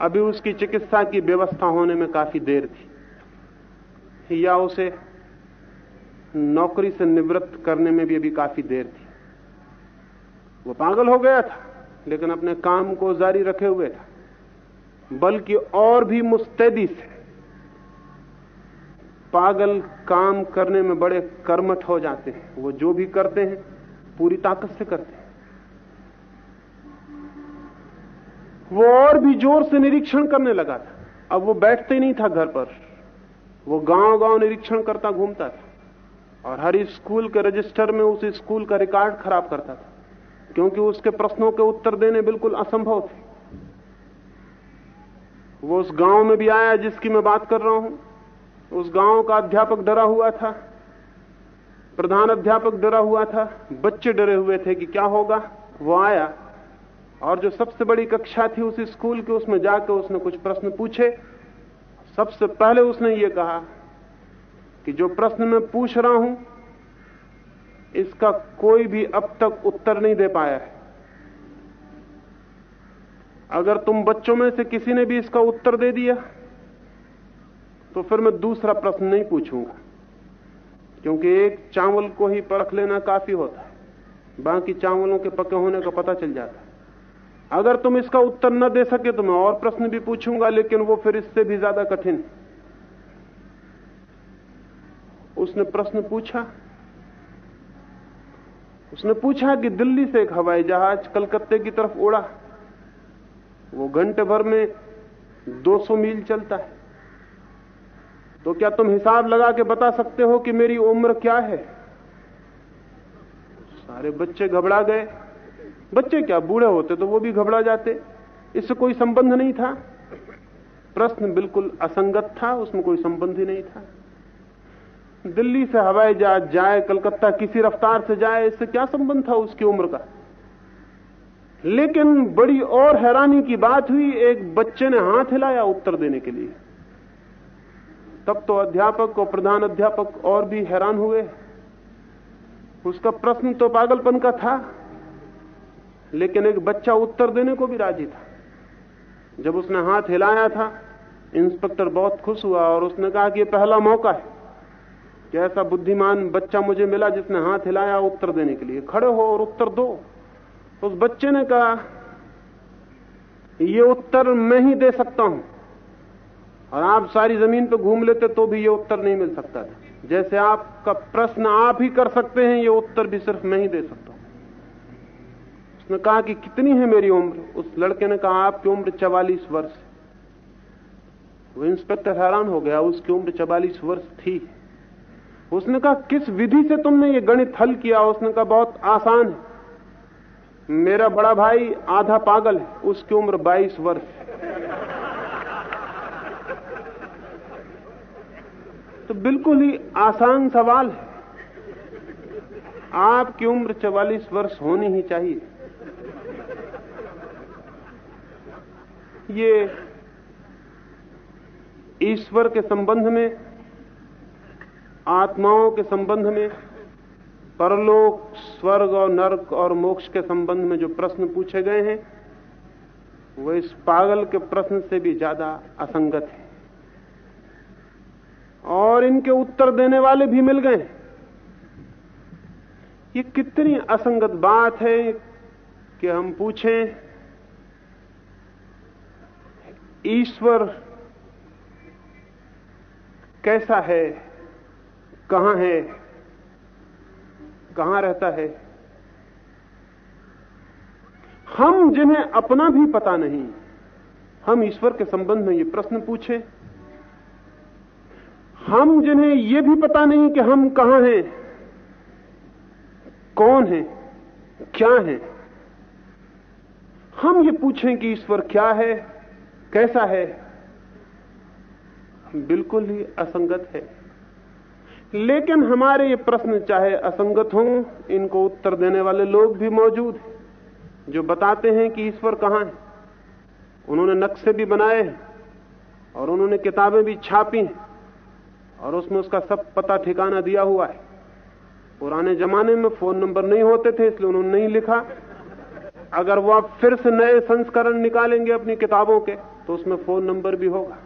अभी उसकी चिकित्सा की व्यवस्था होने में काफ़ी देर थी। या उसे नौकरी से निवृत्त करने में भी अभी काफ़ी देर थी। वो पागल हो गया था, लेकिन अपने काम को जारी रखे हुए था। बल्कि और भी मुस्तैदी से। पागल काम करने में बड़े कर्मठ हो जाते हैं। वो जो भी करते हैं, पूरी ताकत से करते हैं। वो और भी ज़ोर से निरीक्षण करने लगा था। अब वो बैठते ही नहीं था घर पर। वो गाँव गाँव निरीक्षण करता घूमता था और हर स्कूल के रजिस्टर में उस स्कूल का रिकॉर्ड खराब करता था, क्योंकि उसके प्रश्नों के उत्तर देने बिल्कुल असंभव थे। वो उस गाँव में भी आया जिसकी मैं बात कर रहा हूँ। उस गाँव का अध्यापक डरा हुआ था, प्रधान अध्यापक डरा हुआ था। बच्चे डरे हुए थे कि क्या होगा। वो आया और जो सबसे बड़ी कक्षा थी उस स्कूल के, उसमें जाकर उसने कुछ प्रश्न पूछे। सबसे पहले उसने ये कहा कि जो प्रश्न मैं पूछ रहा हूँ, इसका कोई भी अब तक उत्तर नहीं दे पाया है। अगर तुम बच्चों में से किसी ने भी इसका उत्तर दे दिया तो फिर मैं दूसरा प्रश्न नहीं पूछूँगा, क्योंकि एक चावल को ही परख लेना काफ़ी होता है। बाकी चावलों के पके होने का पता चल जाता है। अगर तुम इसका उत्तर न दे सके तो मैं और प्रश्न भी पूछूँगा, लेकिन वो फिर इससे भी ज़्यादा कठिन। उसने प्रश्न पूछा। उसने पूछा कि दिल्ली से एक हवाई जहाज़ कलकत्ते की तरफ़ उड़ा। वो घंटे भर में 200 मील चलता है। तो क्या तुम हिसाब लगा के बता सकते हो कि मेरी उम्र क्या है? सारे बच्चे घबरा गए। बच्चे क्या बूढ़े होते तो वो भी घबरा जाते? इससे कोई संबंध नहीं था। प्रश्न बिल्कुल असंगत था, उसमें कोई संबंध ही नहीं था। दिल्ली से हवाई जहाज़ जाए, कलकत्ता किसी रफ्तार से जाए, इससे क्या संबंध था उसकी उम्र का? लेकिन बड़ी और हैरानी की बात हुई, एक बच्चे ने हाथ हिलाया उत्तर देने के लिए। तब तो अध्यापक और प्रधान अध्यापक और भी हैरान हुए। उसका प्रश्न तो पागलपन का था। लेकिन एक बच्चा उत्तर देने को भी राज़ी था। जब उसने हाथ हिलाया था, इंस्पेक्टर बहुत खुश हुआ और उसने कहा कि यह पहला मौका है कि ऐसा बुद्धिमान बच्चा मुझे मिला जिसने हाथ हिलाया उत्तर देने के लिए। खड़े हो और उत्तर दो। उस बच्चे ने कहा, ये उत्तर मैं ही दे सकता हूँ। और आप सारी ज़मीन पर घूम लेते तो भी ये उत्तर नहीं मिल सकता था। जैसे आपका प्रश्न आप ही कर सकते हैं, ये उत्तर भी सिर्फ़ मैं ही दे सकता हूँ। उसने कहा कि कितनी है मेरी उम्र? उस लड़के ने कहा, आपकी उम्र चवालीस वर्ष वो इंस्पेक्टर हैरान हो गया, उसकी उम्र चवालीस वर्ष थी। उसने कहा, किस विधि से तुमने ये गणित हल किया? उसने कहा, बहुत आसान है। मेरा बड़ा भाई आधा पागल है, उसकी उम्र 22 वर्ष तो बिल्कुल ही आसान सवाल है। आपकी उम्र 44 वर्ष होनी ही चाहिए। ये ईश्वर के संबंध में, आत्माओं के संबंध में, परलोक, स्वर्ग और नरक और मोक्ष के संबंध में जो प्रश्न पूछे गए हैं, वो इस पागल के प्रश्न से भी ज़्यादा असंगत है। और इनके उत्तर देने वाले भी मिल गए ये कितनी असंगत बात है कि हम पूछें ईश्वर कैसा है, कहाँ है, कहाँ रहता है? हम जिन्हें अपना भी पता नहीं, हम ईश्वर के संबंध में ये प्रश्न पूछे। हम जिन्हें यह भी पता नहीं कि हम कहाँ हैं, कौन है, क्या है, हम ये पूछें कि ईश्वर क्या है कैसा है? बिल्कुल ही असंगत है। लेकिन हमारे ये प्रश्न चाहे असंगत हों, इनको उत्तर देने वाले लोग भी मौजूद हैं, जो बताते हैं कि ईश्वर कहाँ है। उन्होंने नक्शे भी बनाए हैं, और उन्होंने किताबें भी छापी हैं, और उसमें उसका सब पता ठिकाना दिया हुआ है। पुराने जमाने में फ़ोन नंबर नहीं होते थे, इसलिए उन्होंने नहीं लिखा। अगर वो आप फिर से नए संस्करण निकालेंगे अपनी किताबों के तो उसमें फ़ोन नंबर भी होगा।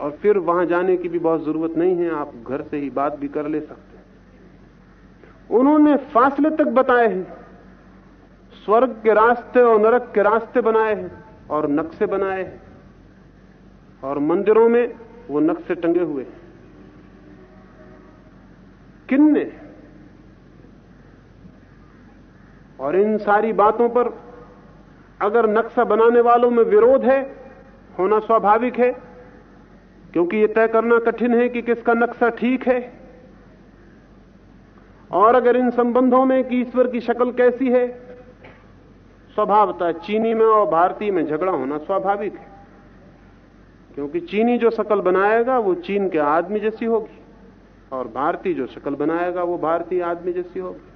और फिर वहाँ जाने की भी बहुत ज़रूरत नहीं है, आप घर से ही बात भी कर ले सकते हैं। उन्होंने फासले तक बताए हैं, स्वर्ग के रास्ते और नरक के रास्ते बनाए हैं और नक्शे बनाए हैं। और मंदिरों में वो नक्शे टंगे हुए हैं। किन्ने? और इन सारी बातों पर अगर नक्शा बनाने वालों में विरोध है, होना स्वाभाविक है, क्योंकि यह तय करना कठिन है कि किसका नक्शा ठीक है। और अगर इन संबंधों में कि ईश्वर की शक्ल कैसी है, स्वभावतः चीनी में और भारतीय में झगड़ा होना स्वाभाविक है, क्योंकि चीनी जो शक्ल बनाएगा, वो चीन के आदमी जैसी होगी, और भारतीय जो शक्ल बनाएगा, वो भारतीय आदमी जैसी होगी।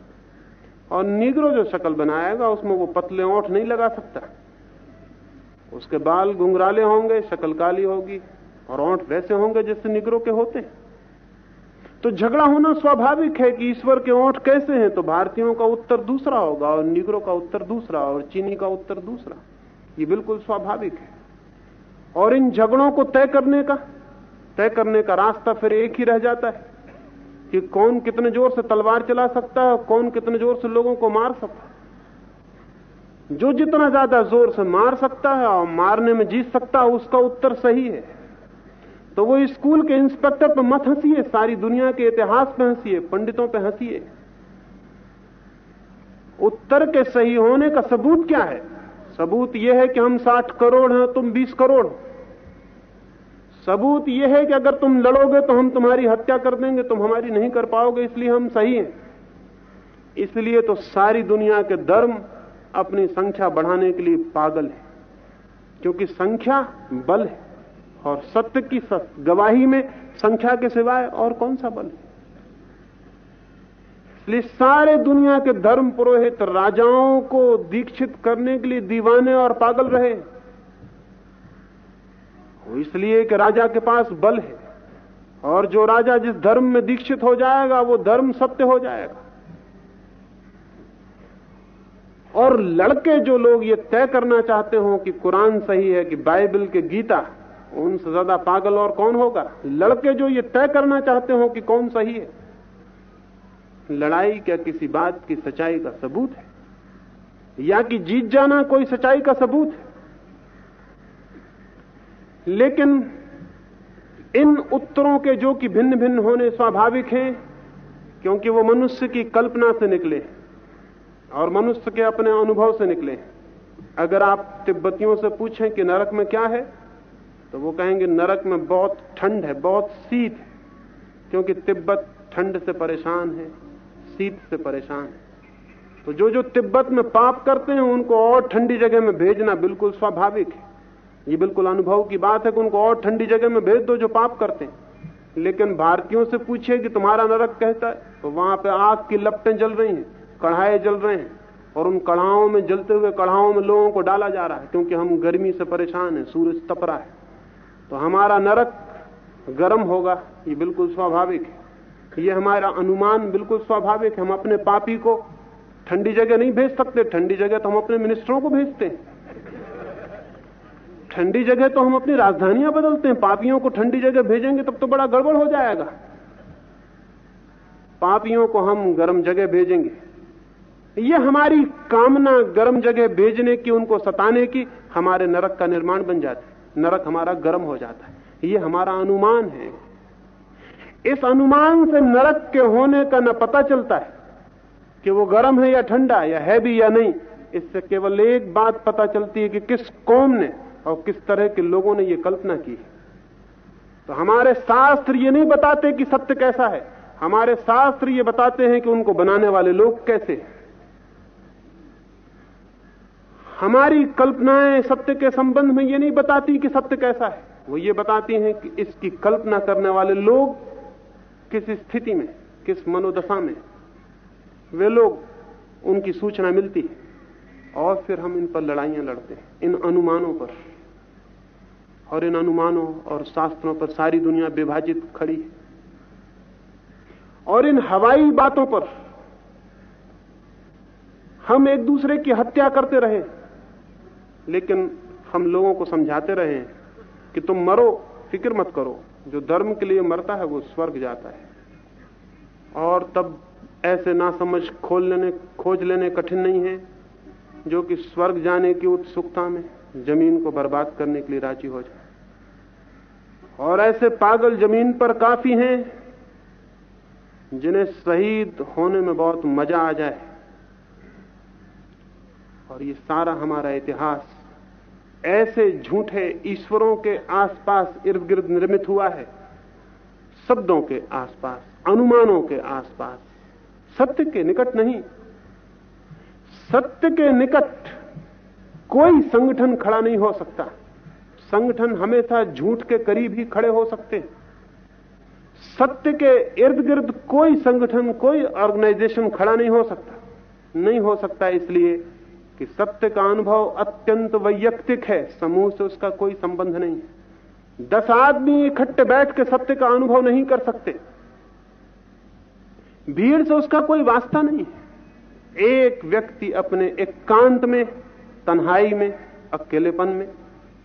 और निग्रो जो शक्ल बनाएगा, उसमें वो पतले ओठ नहीं लगा सकता। उसके बाल घुंघराले होंगे, शक्ल काली होगी, और ओठ वैसे होंगे जैसे निग्रो के होते हैं। तो झगड़ा होना स्वाभाविक है कि ईश्वर के ओठ कैसे हैं तो भारतीयों का उत्तर दूसरा होगा, और निग्रो का उत्तर दूसरा, और चीनी का उत्तर दूसरा। ये बिल्कुल स्वाभाविक है। और इन झगड़ों को तय करने का, तय करने का रास्ता फिर एक ही रह जाता है। कि कौन कितने ज़ोर से तलवार चला सकता है कौन कितने ज़ोर से लोगों को मार सकता है। जो जितना ज़्यादा ज़ोर से मार सकता है और मारने में जीत सकता है, उसका उत्तर सही है। तो वो स्कूल के इंस्पेक्टर पर मत हंसीए, सारी दुनिया के इतिहास पे हंसीए, पंडितों पे हंसीए। उत्तर के सही होने का सबूत क्या है? सबूत यह है कि हम 60 करोड़ हैं, तुम 20 करोड़ सबूत यह है कि अगर तुम लड़ोगे तो हम तुम्हारी हत्या कर देंगे, तुम हमारी नहीं कर पाओगे, इसलिए हम सही हैं। इसलिए तो सारी दुनिया के धर्म अपनी संख्या बढ़ाने के लिए पागल है, क्योंकि संख्या बल है, और सत्य की गवाही में संख्या के सिवाय और कौन सा बल है? इसलिए सारे दुनिया के धर्म पुरोहित राजाओं को दीक्षित करने के लिए दीवाने और पागल रहे। वो इसलिए कि राजा के पास बल है। और जो राजा जिस धर्म में दीक्षित हो जाएगा, वो धर्म सत्य हो जाएगा। और लड़के जो लोग ये तय करना चाहते हो कि कुरान सही है, कि बाइबल के गीता, उनसे ज़्यादा पागल और कौन होगा? लड़के जो ये तय करना चाहते हो कि कौन सही है? लड़ाई क्या किसी बात की सच्चाई का सबूत है? या कि जीत जाना कोई सच्चाई का सबूत है? लेकिन इन उत्तरों के जो कि भिन्न भिन्न होने स्वाभाविक हैं, क्योंकि वो मनुष्य की कल्पना से निकले और मनुष्य के अपने अनुभव से निकले अगर आप तिब्बतियों से पूछें कि नरक में क्या है तो वो कहेंगे नरक में बहुत ठंड है, बहुत शीत है, क्योंकि तिब्बत ठंड से परेशान है, शीत से परेशान है। तो जो जो तिब्बत में पाप करते हैं, उनको और ठंडी जगह में भेजना बिल्कुल स्वाभाविक है। ये बिल्कुल अनुभव की बात है कि उनको और ठंडी जगह में भेज दो जो पाप करते हैं। लेकिन भारतीयों से पूछिए कि तुम्हारा नरक कहता है तो वहाँ पे आग की लपटें जल रही हैं, कढ़ाए जल रहे हैं, और उन कढ़ाओं में, जलते हुए कढ़ाओं में लोगों को डाला जा रहा है, क्योंकि हम गर्मी से परेशान हैं, सूरज तप रहा है। तो हमारा नरक गर्म होगा, ये बिल्कुल स्वाभाविक है। ये हमारा अनुमान बिल्कुल स्वाभाविक है, हम अपने पापी को ठंडी जगह नहीं भेज सकते, ठंडी जगह तो हम अपने मिनिस्टरों को भेजते हैं। ठंडी जगह तो हम अपनी राजधानियाँ बदलते हैं। पापियों को ठंडी जगह भेजेंगे, तब तो बड़ा गड़बड़ हो जाएगा। पापियों को हम गर्म जगह भेजेंगे। यह हमारी कामना गर्म जगह भेजने की, उनको सताने की, हमारे नरक का निर्माण बन जाता है। नरक हमारा गर्म हो जाता है। यह हमारा अनुमान है। इस अनुमान से नरक के होने का न पता चलता है कि वो गर्म है या ठंडा, या है भी या नहीं। इससे केवल एक बात पता चलती है कि किस कौम ने और किस तरह के लोगों ने यह कल्पना की है। तो हमारे शास्त्र ये नहीं बताते कि सत्य कैसा है। हमारे शास्त्र ये बताते हैं कि उनको बनाने वाले लोग कैसे हैं। हमारी कल्पनाएँ सत्य के संबंध में ये नहीं बताती कि सत्य कैसा है। वो ये बताती हैं कि इसकी कल्पना करने वाले लोग किस स्थिति में, किस मनोदशा में। वे लोग, उनकी सूचना मिलती है और फिर हम इन पर लड़ाइयाँ लड़ते हैं, इन अनुमानों पर। और इन अनुमानों और शास्त्रों पर सारी दुनिया विभाजित खड़ी है। और इन हवाई बातों पर हम एक दूसरे की हत्या करते रहे, लेकिन हम लोगों को समझाते रहे कि तुम मरो, फ़िक्र मत करो। जो धर्म के लिए मरता है, वो स्वर्ग जाता है। और तब ऐसे ना समझ खोल लेने, खोज लेने कठिन नहीं है, जो कि स्वर्ग जाने की उत्सुकता में ज़मीन को बर्बाद करने के लिए राज़ी हो जाए। और ऐसे पागल ज़मीन पर काफ़ी हैं, जिन्हें शहीद होने में बहुत मज़ा आ जाए। और ये सारा हमारा इतिहास ऐसे झूठे ईश्वरों के आसपास इर्द गिर्द निर्मित हुआ है। शब्दों के आसपास, अनुमानों के आसपास, सत्य के निकट नहीं। सत्य के निकट कोई संगठन खड़ा नहीं हो सकता। संगठन हमेशा झूठ के करीब ही खड़े हो सकते हैं। सत्य के इर्द गिर्द कोई संगठन, कोई ऑर्गेनाइजेशन खड़ा नहीं हो सकता। नहीं हो सकता इसलिए कि सत्य का अनुभव अत्यंत वैयक्तिक है, समूह से उसका कोई संबंध नहीं है। दस आदमी इकट्ठे बैठ के सत्य का अनुभव नहीं कर सकते। भीड़ से उसका कोई वास्ता नहीं है। एक व्यक्ति अपने एकांत एक में, तन्हाई में, अकेलेपन में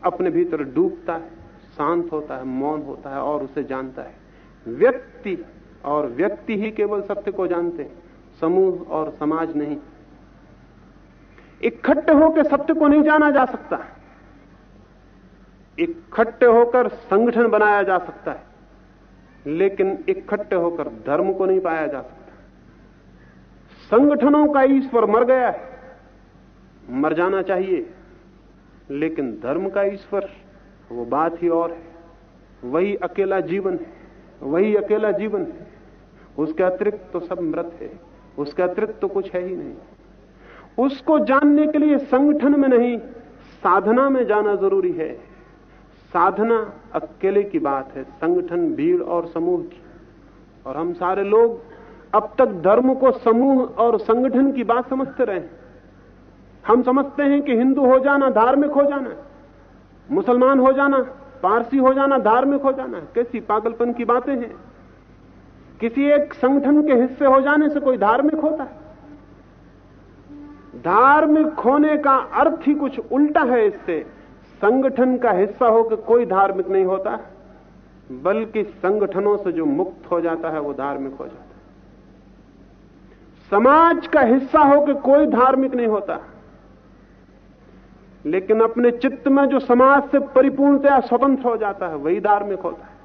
अपने भीतर डूबता है, शांत होता है, मौन होता है और उसे जानता है। व्यक्ति और व्यक्ति ही केवल सत्य को जानते हैं, समूह और समाज नहीं। इकट्ठे होकर सत्य को नहीं जाना जा सकता। इकट्ठे होकर संगठन बनाया जा सकता है, लेकिन इकट्ठे होकर धर्म को नहीं पाया जा सकता। संगठनों का ईश्वर मर गया है, मर जाना चाहिए। लेकिन धर्म का ईश्वर, वो बात ही और है। वही अकेला जीवन है, वही अकेला जीवन है। उसके अतिरिक्त तो सब मृत है, उसके अतिरिक्त तो कुछ है ही नहीं। उसको जानने के लिए संगठन में नहीं, साधना में जाना ज़रूरी है। साधना अकेले की बात है, संगठन, भीड़ और समूह की। और हम सारे लोग अब तक धर्म को समूह और संगठन की बात समझते रहे हम समझते हैं कि हिंदू हो जाना, धार्मिक हो जाना, मुसलमान हो जाना, पारसी हो जाना, धार्मिक हो जाना, कैसी पागलपन की बातें हैं। किसी एक संगठन के हिस्से हो जाने से कोई धार्मिक होता है। धार्मिक होने का अर्थ ही कुछ उल्टा है इससे। संगठन का हिस्सा होकर कोई धार्मिक नहीं होता, बल्कि संगठनों से जो मुक्त हो जाता है, वो धार्मिक हो जाता है। समाज का हिस्सा होकर कोई धार्मिक नहीं होता। लेकिन अपने चित्त में जो समाज से परिपूर्णतया स्वतंत्र हो जाता है, वही धार्मिक होता है।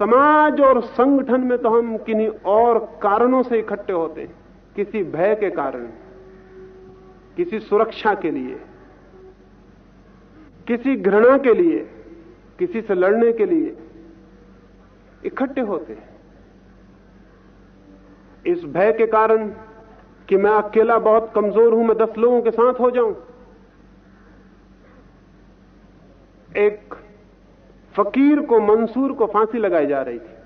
समाज और संगठन में तो हम किन्हीं और कारणों से इकट्ठे होते हैं, किसी भय के कारण, किसी सुरक्षा के लिए, किसी घृणा के लिए, किसी से लड़ने के लिए इकट्ठे होते हैं। इस भय के कारण कि मैं अकेला बहुत कमज़ोर हूँ, मैं दस लोगों के साथ हो जाऊँ एक फकीर को, मंसूर को फांसी लगाई जा रही थी।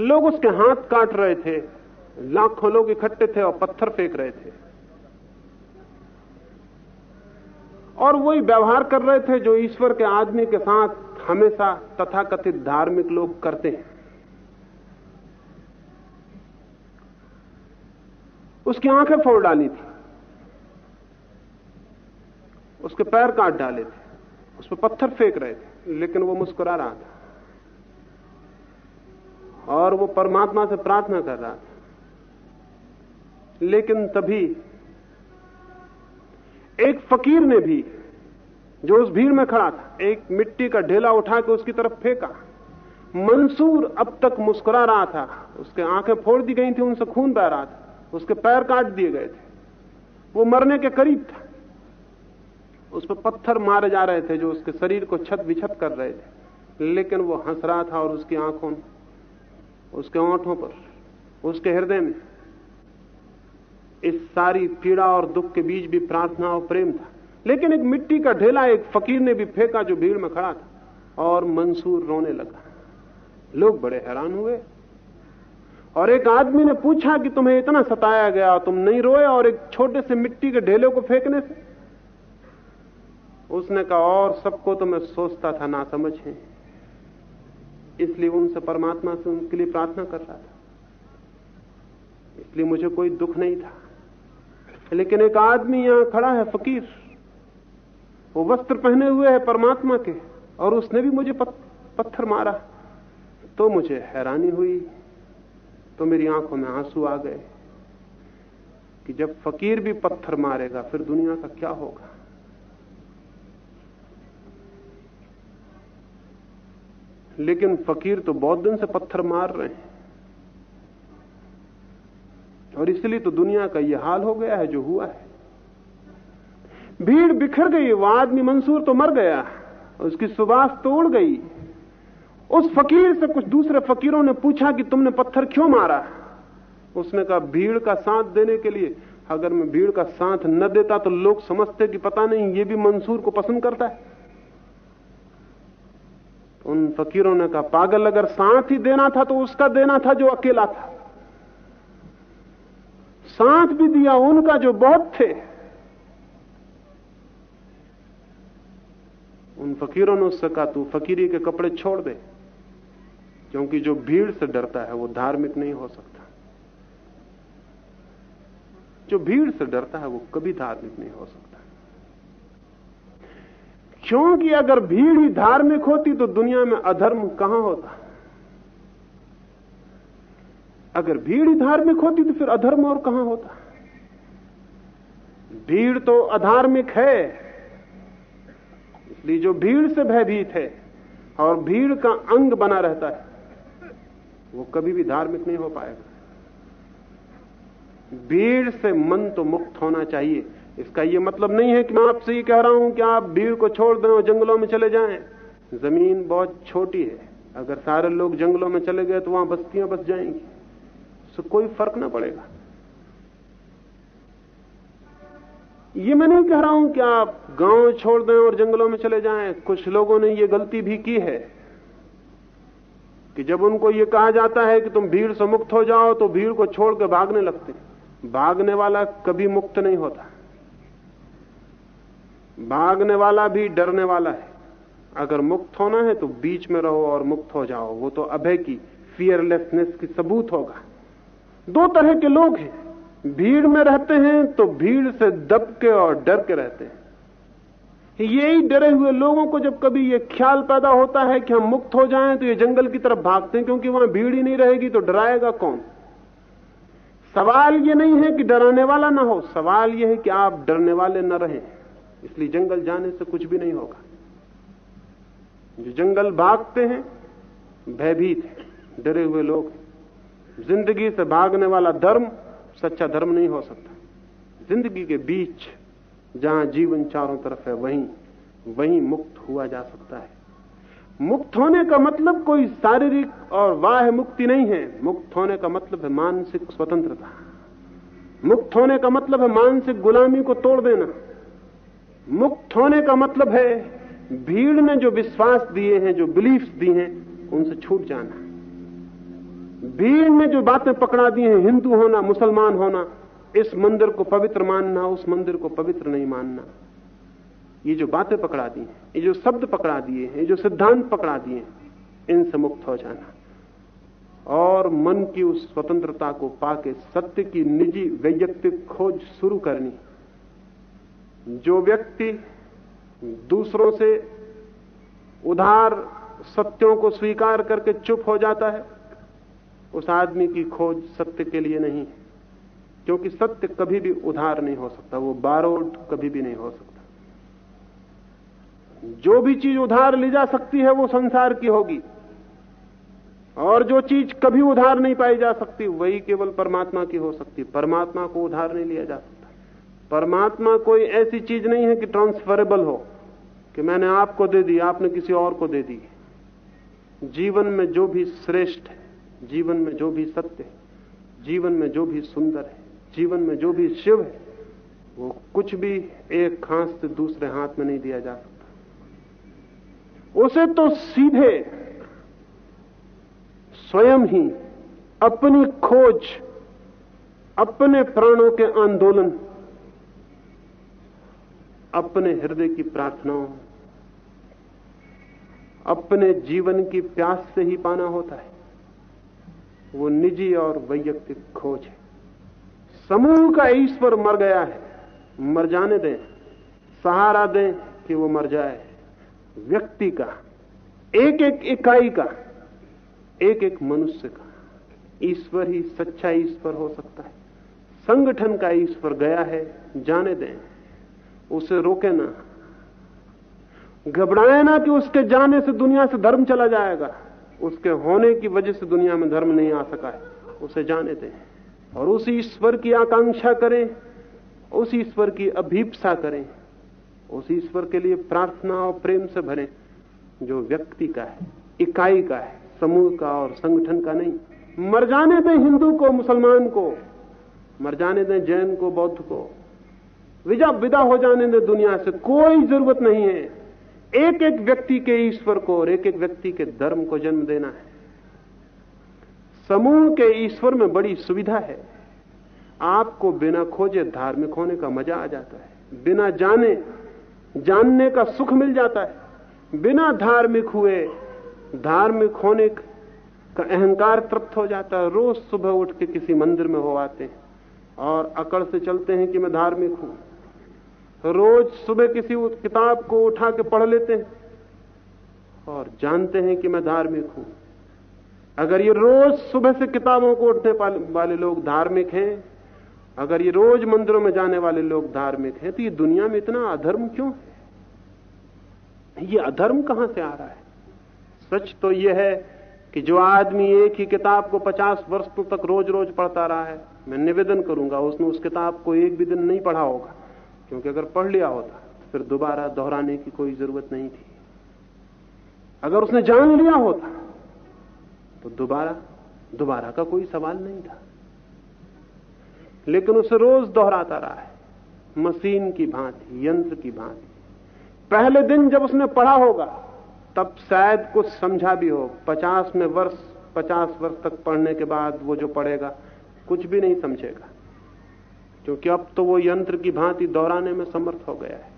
लोग उसके हाथ काट रहे थे, लाखों लोग इकट्ठे थे और पत्थर फेंक रहे थे। और वही व्यवहार कर रहे थे जो ईश्वर के आदमी के साथ हमेशा तथाकथित धार्मिक लोग करते हैं। उसकी आँखें फोड़ डाली थी। उसके पैर काट डाले थे। उस पर पत्थर फेंक रहे थे, लेकिन वो मुस्कुरा रहा था। और वो परमात्मा से प्रार्थना कर रहा था। लेकिन तभी एक फकीर ने भी, जो उस भीड़ में खड़ा था, एक मिट्टी का ढेला उठा के उसकी तरफ़ फेंका। मंसूर अब तक मुस्कुरा रहा था। उसके आँखें फोड़ दी गई थी, उनसे खून बह रहा था। उसके पैर काट दिए गए थे। वो मरने के करीब था। उस पर पत्थर मारे जा रहे थे जो उसके शरीर को छत विछत कर रहे थे। लेकिन वो हंस रहा था और उसकी आँखों में, उसके ओंठों पर, उसके हृदय में इस सारी पीड़ा और दुख के बीच भी प्रार्थना और प्रेम था। लेकिन एक मिट्टी का ढेला, एक फकीर ने भी फेंका जो भीड़ में खड़ा था और मंसूर रोने लगा। लोग बड़े हैरान हुए और एक आदमी ने पूछा कि तुम्हें इतना सताया गया, तुम नहीं रोए? और एक छोटे से मिट्टी के ढेले को फेंकने से उसने कहा, और सबको तो मैं सोचता था ना समझ इसलिए उनसे परमात्मा से उनके लिए प्रार्थना कर रहा था। इसलिए मुझे कोई दुख नहीं था। लेकिन एक आदमी यहाँ खड़ा है, फकीर। वो वस्त्र पहने हुए है परमात्मा के, और उसने भी मुझे पत्थर मारा। तो मुझे हैरानी हुई। तो मेरी आँखों में आँसू आ गए कि जब फकीर भी पत्थर मारेगा, फिर दुनिया का क्या होगा? लेकिन फकीर तो बहुत दिन से पत्थर मार रहे हैं। और इसलिए तो दुनिया का यह हाल हो गया है जो हुआ है। भीड़ बिखर गई, वो आदमी मंसूर तो मर गया, उसकी सुबास तो उड़ गई। उस फकीर से कुछ दूसरे फकीरों ने पूछा कि तुमने पत्थर क्यों मारा? उसने कहा, भीड़ का साथ देने के लिए। अगर मैं भीड़ का साथ न देता तो लोग समझते कि पता नहीं, ये भी मंसूर को पसंद करता है। उन फकीरों ने कहा, पागल अगर साथ ही देना था तो उसका देना था जो अकेला था। साथ भी दिया उनका जो बहुत थे। उन फकीरों ने उससे कहा, तू फकीरी के कपड़े छोड़ दे, क्योंकि जो भीड़ से डरता है वो धार्मिक नहीं हो सकता। जो भीड़ से डरता है वो कभी धार्मिक नहीं हो सकता। क्योंकि अगर भीड़ ही धार्मिक होती तो दुनिया में अधर्म कहाँ होता? अगर भीड़ ही धार्मिक होती तो फिर अधर्म और कहाँ होता? भीड़ तो अधार्मिक है, इसलिए जो भीड़ से भयभीत है और भीड़ का अंग बना रहता है, वो कभी भी धार्मिक नहीं हो पाएगा। भीड़ से मन तो मुक्त होना चाहिए। इसका यह मतलब नहीं है कि मैं आपसे ये कह रहा हूँ कि आप भीड़ को छोड़ दें और जंगलों में चले जाएँ। ज़मीन बहुत छोटी है। अगर सारे लोग जंगलों में चले गए तो वहाँ बस्तियाँ बस जाएँगी। उससे कोई फ़र्क ना पड़ेगा। ये मैं नहीं कह रहा हूँ कि आप गाँव छोड़ दें और जंगलों में चले जाएँ। कुछ लोगों ने ये गलती भी की है कि जब उनको ये कहा जाता है कि तुम भीड़ से मुक्त हो जाओ तो भीड़ को छोड़ के भागने लगते भागने वाला कभी मुक्त नहीं होता। भागने वाला भी डरने वाला है। अगर मुक्त होना है तो बीच में रहो और मुक्त हो जाओ। वो तो अभय की फियरलेसनेस की सबूत होगा। दो तरह के लोग हैं। भीड़ में रहते हैं तो भीड़ से दब के और डर के रहते हैं। यही डरे हुए लोगों को जब कभी ये ख्याल पैदा होता है कि हम मुक्त हो जाएँ तो ये जंगल की तरफ़ भागते हैं, क्योंकि वहाँ भीड़ ही नहीं रहेगी तो डराएगा कौन? सवाल ये नहीं है कि डराने वाला ना हो। सवाल ये है कि आप डरने वाले न रहें। इसलिए जंगल जाने से कुछ भी नहीं होगा। जो जंगल भागते हैं, भयभीत है, डरे हुए लोग ज़िंदगी से भागने वाला धर्म, सच्चा धर्म नहीं हो सकता। ज़िंदगी के बीच जहाँ जीवन चारों तरफ़ है, वहीं वहीं मुक्त हुआ जा सकता है। मुक्त होने का मतलब कोई शारीरिक और वाह मुक्ति नहीं है। मुक्त होने का मतलब है मानसिक स्वतंत्रता। मुक्त होने का मतलब है मानसिक गुलामी को तोड़ देना। मुक्त होने का मतलब है, भीड़ ने जो विश्वास दिए हैं, जो बिलीफ्स दिए हैं, उनसे छूट जाना। भीड़ ने जो बातें पकड़ा दी हैं, हिंदू होना, मुसलमान होना, इस मंदिर को पवित्र मानना, उस मंदिर को पवित्र नहीं मानना। ये जो बातें पकड़ा दी हैं, ये जो शब्द पकड़ा दिए हैं, ये जो सिद्धांत पकड़ा दिए हैं, इनसे मुक्त हो जाना। और मन की उस स्वतंत्रता को पाके सत्य की निजी वैयक्तिक खोज शुरू करनी। जो व्यक्ति दूसरों से उधार सत्यों को स्वीकार करके चुप हो जाता है, उस आदमी की खोज सत्य के लिए नहीं है, क्योंकि सत्य कभी भी उधार नहीं हो सकता, वो बारोड कभी भी नहीं हो सकता। जो भी चीज़ उधार ली जा सकती है, वो संसार की होगी, और जो चीज़ कभी उधार नहीं पाई जा सकती, वही केवल परमात्मा की हो सकती, परमात्मा को उधार नहीं लिया जा परमात्मा कोई ऐसी चीज़ नहीं है कि ट्रांसफरेबल हो, कि मैंने आपको दे दी, आपने किसी और को दे दी। जीवन में जो भी श्रेष्ठ है, जीवन में जो भी सत्य है, जीवन में जो भी सुंदर है, जीवन में जो भी शिव है, वो कुछ भी एक खांस से दूसरे हाथ में नहीं दिया जा सकता। उसे तो सीधे स्वयं ही अपनी खोज, अपने प्राणों के आंदोलन अपने हृदय की प्रार्थनाओं, अपने जीवन की प्यास से ही पाना होता है। वो निजी और वैयक्तिक खोज है। समूह का ईश्वर मर गया है। मर जाने दें। सहारा दें कि वो मर जाए। व्यक्ति का एक एक इकाई का एक एक मनुष्य का ईश्वर ही सच्चा ईश्वर हो सकता है। संगठन का ईश्वर गया है। जाने दें। उसे रोके ना। घबराए ना कि उसके जाने से दुनिया से धर्म चला जाएगा। उसके होने की वजह से दुनिया में धर्म नहीं आ सका है। उसे जाने दें। और उस ईश्वर की आकांक्षा करें। उस ईश्वर की अभीपसा करें। उस ईश्वर के लिए प्रार्थना और प्रेम से भरें, जो व्यक्ति का है, इकाई का है, समूह का और संगठन का नहीं। मर जाने दें हिंदू को, मुसलमान को। मर जाने दें जैन को, बौद्ध को। विजा विदा हो जाने दें दुनिया से कोई ज़रूरत नहीं है। एक एक व्यक्ति के ईश्वर को और एक एक व्यक्ति के धर्म को जन्म देना है। समूह के ईश्वर में बड़ी सुविधा है। आपको बिना खोजे धार्मिक होने का मज़ा आ जाता है। बिना जाने, जानने का सुख मिल जाता है। बिना धार्मिक हुए, धार्मिक होने का अहंकार तृप्त हो जाता है। रोज सुबह उठ के किसी मंदिर में हो आते हैं और अकड़ से चलते हैं कि मैं धार्मिक हूँ। रोज सुबह किसी किताब को उठा के पढ़ लेते हैं और जानते हैं कि मैं धार्मिक हूँ। अगर ये रोज सुबह से किताबों को उठने वाले लोग धार्मिक हैं, अगर ये रोज मंदिरों में जाने वाले लोग धार्मिक हैं तो ये दुनिया में इतना अधर्म क्यों है? ये अधर्म कहाँ से आ रहा है? सच तो यह है कि जो आदमी एक ही किताब को पचास वर्षों तक रोज रोज पढ़ता रहा है, मैं निवेदन करूँगा, उसने उस किताब को एक भी दिन नहीं पढ़ा होगा। क्योंकि अगर पढ़ लिया होता तो फिर दोबारा दोहराने की कोई ज़रूरत नहीं थी। अगर उसने जान लिया होता तो दोबारा दोबारा का कोई सवाल नहीं था। लेकिन उसे रोज दोहराता रहा है, मशीन की भांति, यंत्र की भांति। पहले दिन जब उसने पढ़ा होगा, तब शायद कुछ समझा भी हो। पचास में वर्ष, पचास वर्ष तक पढ़ने के बाद वो जो पढ़ेगा, कुछ भी नहीं समझेगा। क्योंकि अब तो वो यंत्र की भांति दोहराने में समर्थ हो गया है।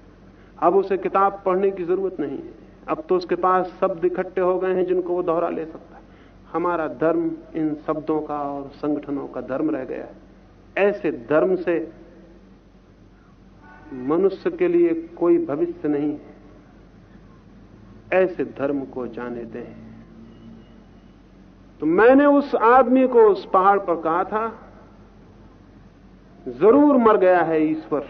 अब उसे किताब पढ़ने की ज़रूरत नहीं है। अब तो उसके पास शब्द इकट्ठे हो गए हैं जिनको वो दोहरा ले सकता है। हमारा धर्म इन शब्दों का और संगठनों का धर्म रह गया है। ऐसे धर्म से मनुष्य के लिए कोई भविष्य नहीं है। ऐसे धर्म को जाने दें। तो मैंने उस आदमी को उस पहाड़ पर कहा था ज़रूर मर गया है ईश्वर।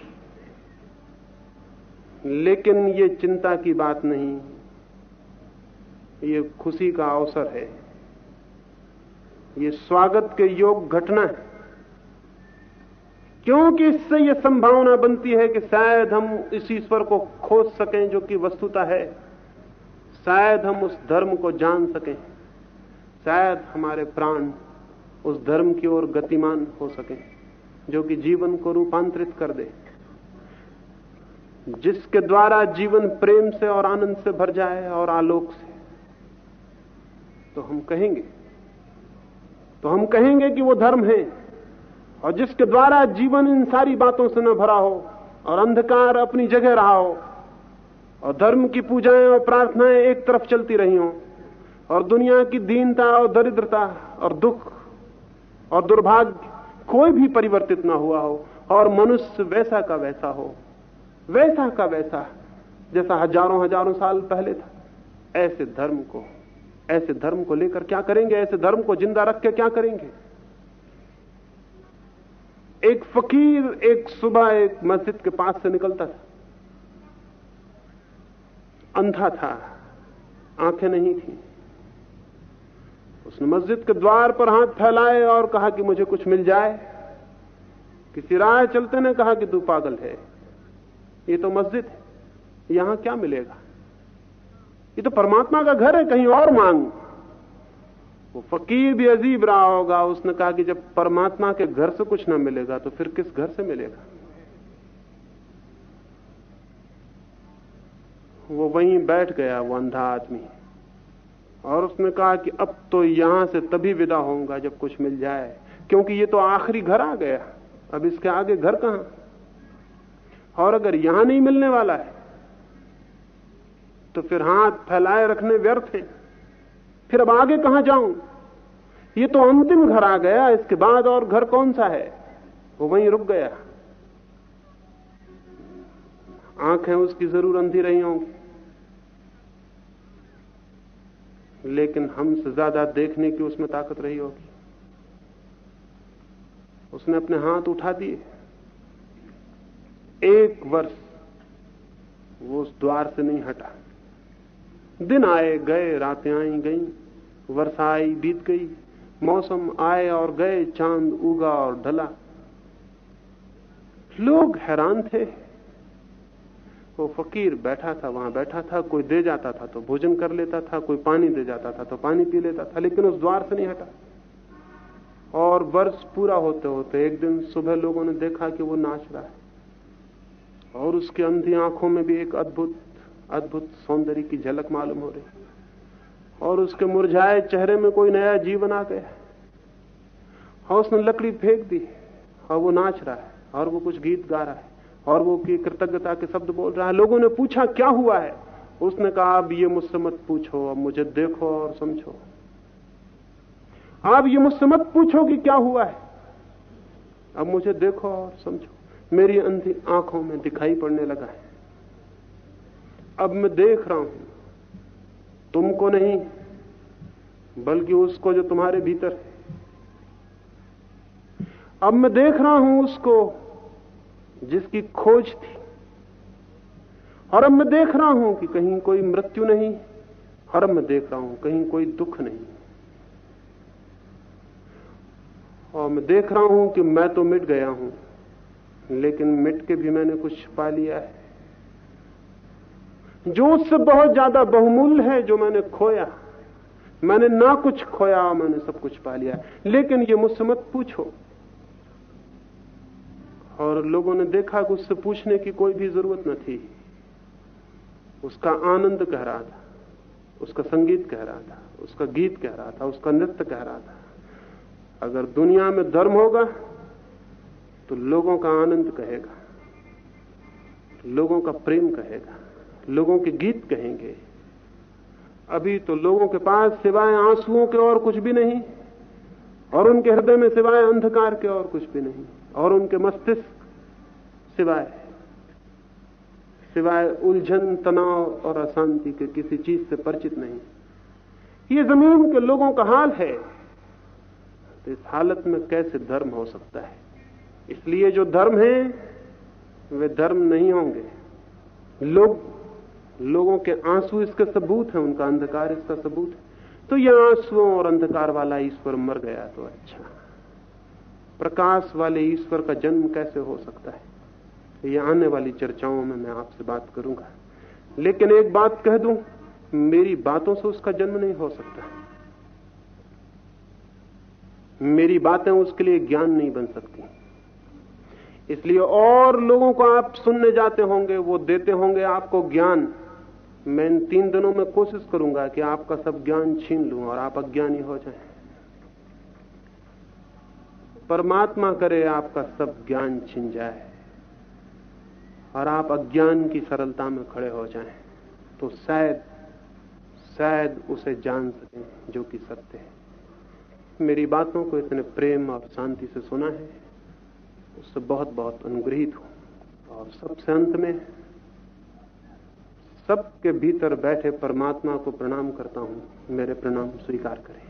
लेकिन ये चिंता की बात नहीं, ये खुशी का अवसर है। ये स्वागत के योग घटना है। क्योंकि इससे यह संभावना बनती है कि शायद हम इस ईश्वर को खोज सकें जो कि वस्तुता है। शायद हम उस धर्म को जान सकें। शायद हमारे प्राण उस धर्म की ओर गतिमान हो सकें। जो कि जीवन को रूपांतरित कर दे। जिसके द्वारा जीवन प्रेम से और आनंद से भर जाए और आलोक से। तो हम कहेंगे तो हम कहेंगे कि वो धर्म है, और जिसके द्वारा जीवन इन सारी बातों से न भरा हो, और अंधकार अपनी जगह रहा हो, और धर्म की पूजाएँ और प्रार्थनाएँ एक तरफ़ चलती रही हों, और दुनिया की दीनता और दरिद्रता और दुख और दुर्भाग्य कोई भी परिवर्तित ना हुआ हो, और मनुष्य वैसा का वैसा हो, वैसा का वैसा, जैसा हज़ारों हज़ारों साल पहले था। ऐसे धर्म को, ऐसे धर्म को लेकर क्या करेंगे? ऐसे धर्म को ज़िंदा रख के क्या करेंगे? एक फकीर एक सुबह एक मस्जिद के पास से निकलता था। अंधा था, आँखें नहीं थी। उसने मस्जिद के द्वार पर हाथ फैलाए और कहा कि मुझे कुछ मिल जाए। किसी राह चलते ने कहा कि तू पागल है। ये तो मस्जिद है। यहाँ क्या मिलेगा? ये तो परमात्मा का घर है, कहीं और मांग। वो फकीर भी अजीब रहा होगा। उसने कहा कि जब परमात्मा के घर से कुछ ना मिलेगा तो फिर किस घर से मिलेगा? वो वहीं बैठ गया, वो अंधा आदमी। और उसने कहा कि अब तो यहाँ से तभी विदा होऊँगा जब कुछ मिल जाए, क्योंकि ये तो आखिरी घर आ गया। अब इसके आगे घर कहाँ? और अगर यहाँ नहीं मिलने वाला है तो फिर हाथ फैलाए रखने व्यर्थ है। फिर अब आगे कहाँ जाऊँ? ये तो अंतिम घर आ गया, इसके बाद और घर कौन सा है? वो वहीं रुक गया। आँखें उसकी ज़रूर अंधी रही होंगी। लेकिन हमसे ज़्यादा देखने की उसमें ताकत रही होगी। उसने अपने हाथ उठा दिए। एक वर्ष वो उस द्वार से नहीं हटा। दिन आए, गए, रातें आई गई, वर्षा आई, बीत गई। मौसम आए और गए, चाँद उगा और ढला। लोग हैरान थे। वो फकीर बैठा था, वहाँ बैठा था, कोई दे जाता था तो भोजन कर लेता था, कोई पानी दे जाता था तो पानी पी लेता था, लेकिन उस द्वार से नहीं हटा। और वर्ष पूरा होते होते एक दिन सुबह लोगों ने देखा कि वो नाच रहा है। और उसकी अंधी आँखों में भी एक अद्भुत अद्भुत सौंदर्य की झलक मालूम हो रही। और उसके मुरझाए चेहरे में कोई नया जीवन आ गया। और उसने लकड़ी फेंक दी और वो नाच रहा है और वो कुछ गीत गा रहा है। और वो की कृतज्ञता के शब्द बोल रहा है। लोगों ने पूछा, क्या हुआ है? उसने कहा, अब ये मुझसे मत पूछो, अब मुझे देखो और समझो। आप ये मुझसे मत पूछो कि क्या हुआ है? अब मुझे देखो और समझो। मेरी अंधी आँखों में दिखाई पड़ने लगा है। अब मैं देख रहा हूँ। तुमको नहीं, बल्कि उसको जो तुम्हारे भीतर है। अब मैं देख रहा हूँ उसको जिसकी खोज थी। और अब मैं देख रहा हूँ कि कहीं कोई मृत्यु नहीं, और अब मैं देख रहा हूँ कहीं कोई दुख नहीं। और मैं देख रहा हूँ कि मैं तो मिट गया हूँ, लेकिन मिट के भी मैंने कुछ पा लिया है। जो उससे बहुत ज़्यादा बहुमूल्य है, जो मैंने खोया, मैंने ना कुछ खोया, मैंने सब कुछ पा लिया लेकिन ये मुझसे मत पूछो। और लोगों ने देखा कि उससे पूछने की कोई भी ज़रूरत न थी। उसका आनंद कह रहा था, उसका संगीत कह रहा था, उसका गीत कह रहा था, उसका नृत्य कह रहा था। अगर दुनिया में धर्म होगा तो लोगों का आनंद कहेगा, लोगों का प्रेम कहेगा, लोगों के गीत कहेंगे। अभी तो लोगों के पास सिवाय आंसुओं के और कुछ भी नहीं, और उनके हृदय में सिवाय अंधकार के और कुछ भी नहीं। और उनके मस्तिष्क सिवाय सिवाय उलझन, तनाव और अशांति के किसी चीज़ से परिचित नहीं। ये ज़मीन के लोगों का हाल है। तो इस हालत में कैसे धर्म हो सकता है? इसलिए जो धर्म है, वे धर्म नहीं होंगे। लोग, लोगों के आँसू इसके सबूत हैं, उनका अंधकार इसका सबूत है। तो यह आंसुओं और अंधकार वाला ईश्वर मर गया तो अच्छा। प्रकाश वाले ईश्वर का जन्म कैसे हो सकता है? ये आने वाली चर्चाओं में मैं आपसे बात करूँगा। लेकिन एक बात कह दूँ, मेरी बातों से उसका जन्म नहीं हो सकता। मेरी बातें उसके लिए ज्ञान नहीं बन सकती। इसलिए और लोगों को आप सुनने जाते होंगे, वो देते होंगे आपको ज्ञान। मैं इन तीन दिनों में कोशिश करूँगा कि आपका सब ज्ञान छीन लूँ और आप अज्ञानी हो जाएँ। परमात्मा करे आपका सब ज्ञान छिन जाए। और आप अज्ञान की सरलता में खड़े हो जाएँ तो शायद शायद उसे जान सकें जो कि सत्य है। मेरी बातों को इतने प्रेम और शांति से सुना है, उससे बहुत बहुत अनुग्रहित हूँ। और सबसे अंत में, सबके भीतर बैठे परमात्मा को प्रणाम करता हूँ। मेरे प्रणाम स्वीकार करें।